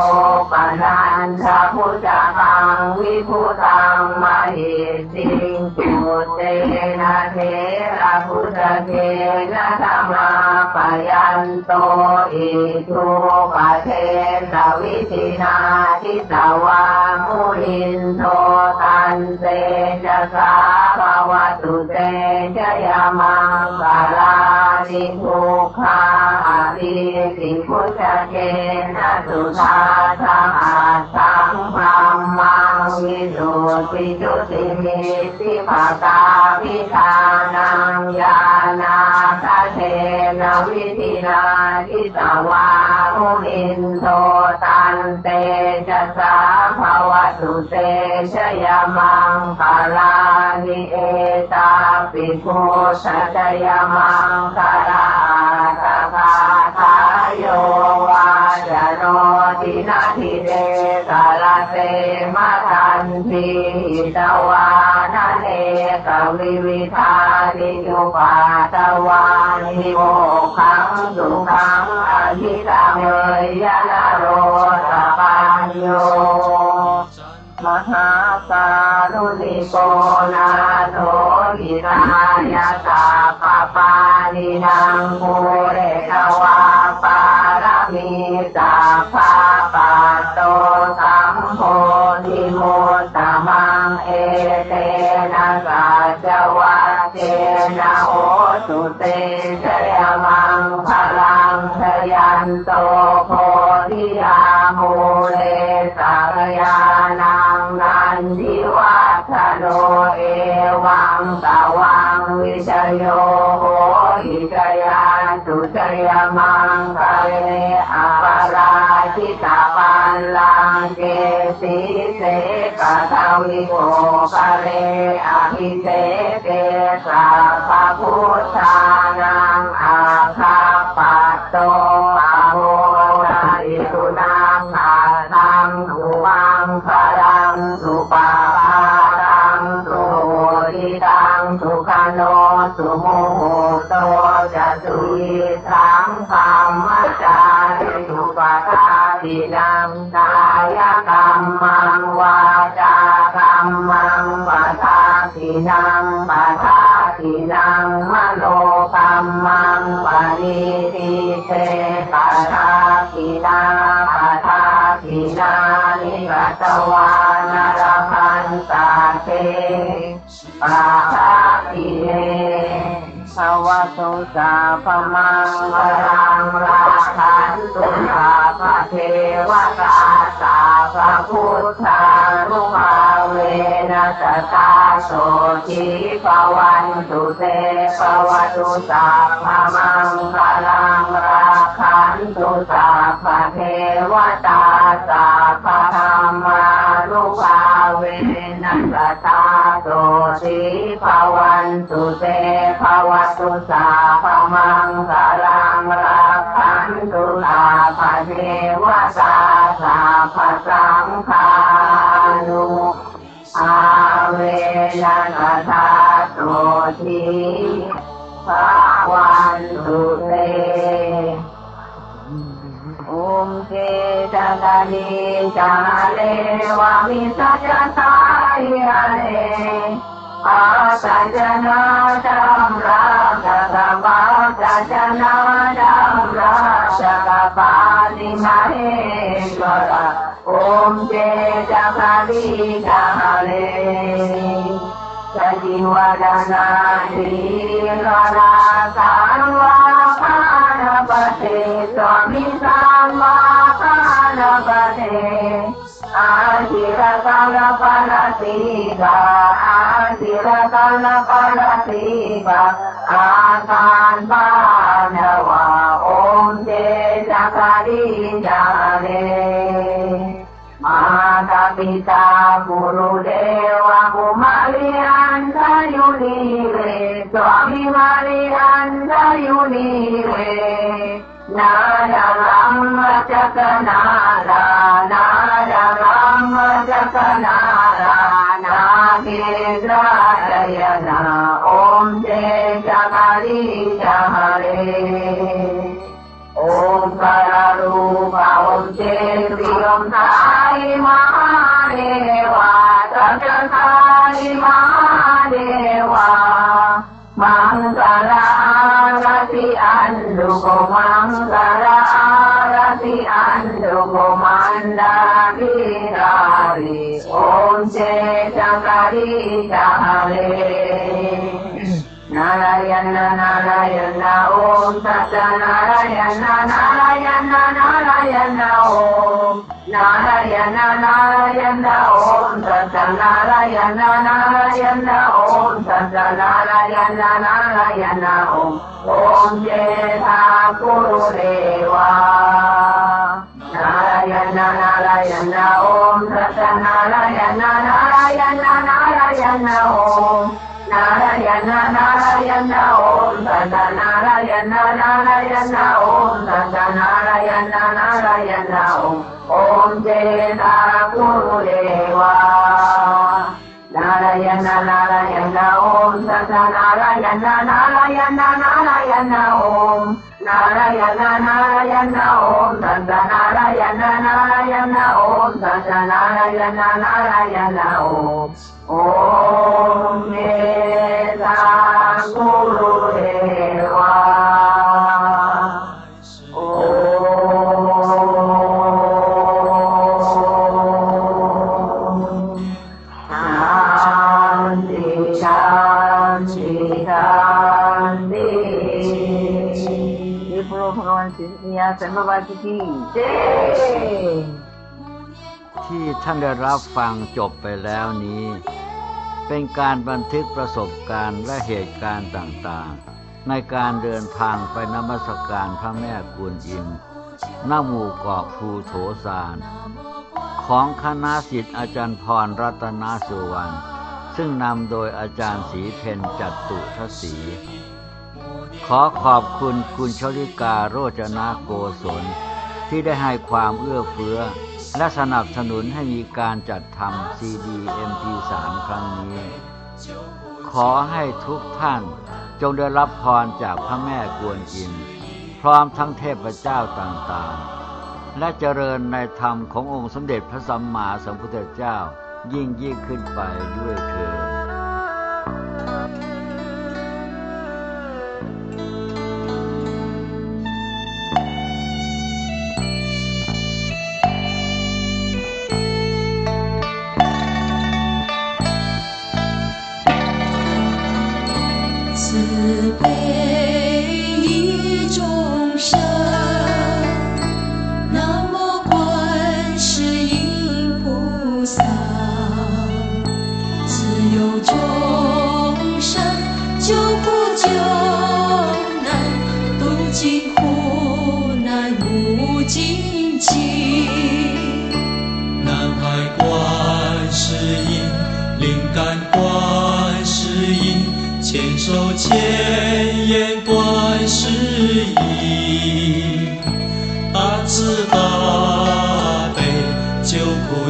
ปนันทพุจตังวิพุตังมาหิสิงปุเตนะเทระพุทธเทนะธรรมาปยันโตอิทุปเทนะวิธินาทิตวามุนินโทตันเตจะสาภาวตุเตชยมังกาลานิทุกขาอาทิสิพุทธเกนะสุชาสังอาสังพรมัง วิสุทธิจุติมิสิภาตาพิธานังยานาคเทนวิธินาทิตวามุนินโทตันเตจะสาภาวตุเตชยมังคาลานิเอตาปิโกสัยมังคาลา โยวาจโนทินาทิเดกาลเตมาทันทีตวานาเนกวิวิธานิยุปาตวานิโมขังสุขังอธิตังเยยนะโรตปัญโยมหาการุณิโกนาโทหินายาตา นินางภูเรกวาปารมีสาภาปาโตสัมโพธิโมตตมังเอเตนะกาจวัตเจนะโหสุเตชยมังพลังชยันโตโพธิยามูเลสารยานังนันทิวัฒโนเอ วังตาวังวิชโยโหหิกยาสุชยมังคะเรอาปาราชิตาปันลังเกสิเสกทาวิโกคะเรอภิเสเกสัพพพุทธานังอาคา สุยิสังธรรมจาริสุปทาทินังกายกรรมังวาจากรรมังปทาทินังปทาทินังมโนกรรมังปณิทิเตปทาทินาปทาทินานิกัตวานรพันตาเตปาทาทิเน ภวตุสาพมังวรังราคันตุสาพระเทวตาสาพระพุทธานุภาเวนะสตาโสทิภวันตุเตภวตุสัพมังคลังราคันตุสัพพเทวตาสัพพธรรมานุภาเวนัสตา โสทิภวันตุเตภาวตุสัพพมังคลังราคันตุสัพพเทวตาสัพพสังฆานุอาเวนัสตาโสทิภาวันตุเต ดีจาเลวะมิสัจตายะเลอาสัจนาธรรมรักธรรมสัจนาธรรมรักกปาลิมาเหตระโอมเจจะพาลีกาเลสจิวดานาทีราสานวาพานปเสสวมิสามา பலபதே ஆதிர கல பல சீவா ஆதிர கல பல சீவா ஆகான் பானவா ஓம் தேச கரீஜாரே மாதா பிதா குரு தேவா குமாரி அந்தயுனீரே சுவாமி மாரி அந்தயுனீரே నార రామ జప నార నార రామ జప నార నాగేంద్రాయణ ఓం జయ జమరీ జమరే ఓం మహాదేవా మంగళ arati andu komandara arati andu komandari dari om cangkari dahale. Narayana నారాయణ ఓం సత్యనారాయణ నారాయణ నారాయణ ఓం నారాయణ నారాయణ ఓం సత్యనారాయణ నారాయణ ఓం సత్యనారాయణ నారాయణ ఓం ఓం జయ ఠాకురు నారాయణ నారాయణ ఓం సత్యనారాయణ నారాయణ నారాయణ ఓం నారాయణ నారాయణ ఓం దండ నారాయణ నారాయణ ఓం దండ నారాయణ నారాయణ ఓం. ఓం జయ నారాయణ నారాయణ నారాయణ ఓం సత్యనారాయణ నారాయణ నారాయణ ఓం నారాయణ నారాయణ ఓం సత్యనారాయణ నారాయణ ఓం సత్యనారాయణ నారాయణ ఓం ఓం మే సాంగురు దేవా สันบวาสิกีเจที่ท่านได้รับฟังจบไปแล้วนี้ เป็นการบันทึกประสบการณ์และเหตุการณ์ต่างๆ ในการเดินทางไปนมัสการพระแม่กวนอิมณหมู่เกาะภูโถสารของคณะสิทธิ์อาจารย์พรรัตนสุวรรณซึ่งนำโดยอาจารย์ศรีเพนจัตุทศี ขอขอบคุณคุณชลิกาโรจนาโกศลที่ได้ให้ความเอื้อเฟื้อ และสนับสนุนให้มีการจัดทำซีดี MP3 ครั้งนี้ ขอให้ทุกท่านจงได้รับพรจากพระแม่กวนอิมพร้อมทั้งเทพเจ้าต่างๆ และเจริญในธรรมขององค์สมเด็จพระสัมมาสัมพุทธเจ้ายิ่งยิ่งขึ้นไปด้วยเถิด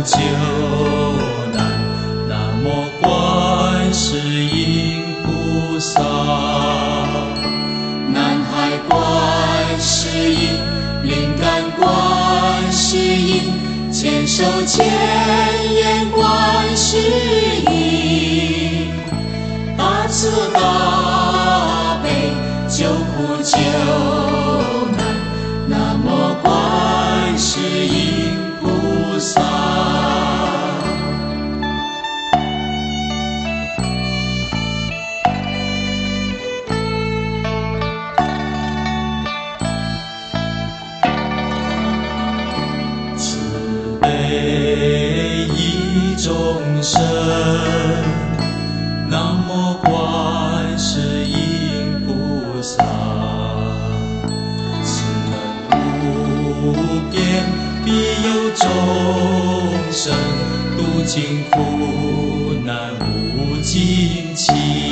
救难，南无观世音菩萨，南海观世音，灵感观世音，千手千眼观世音，大慈大悲救苦救难，南无观世音。慈悲忆众生。尽苦难无尽期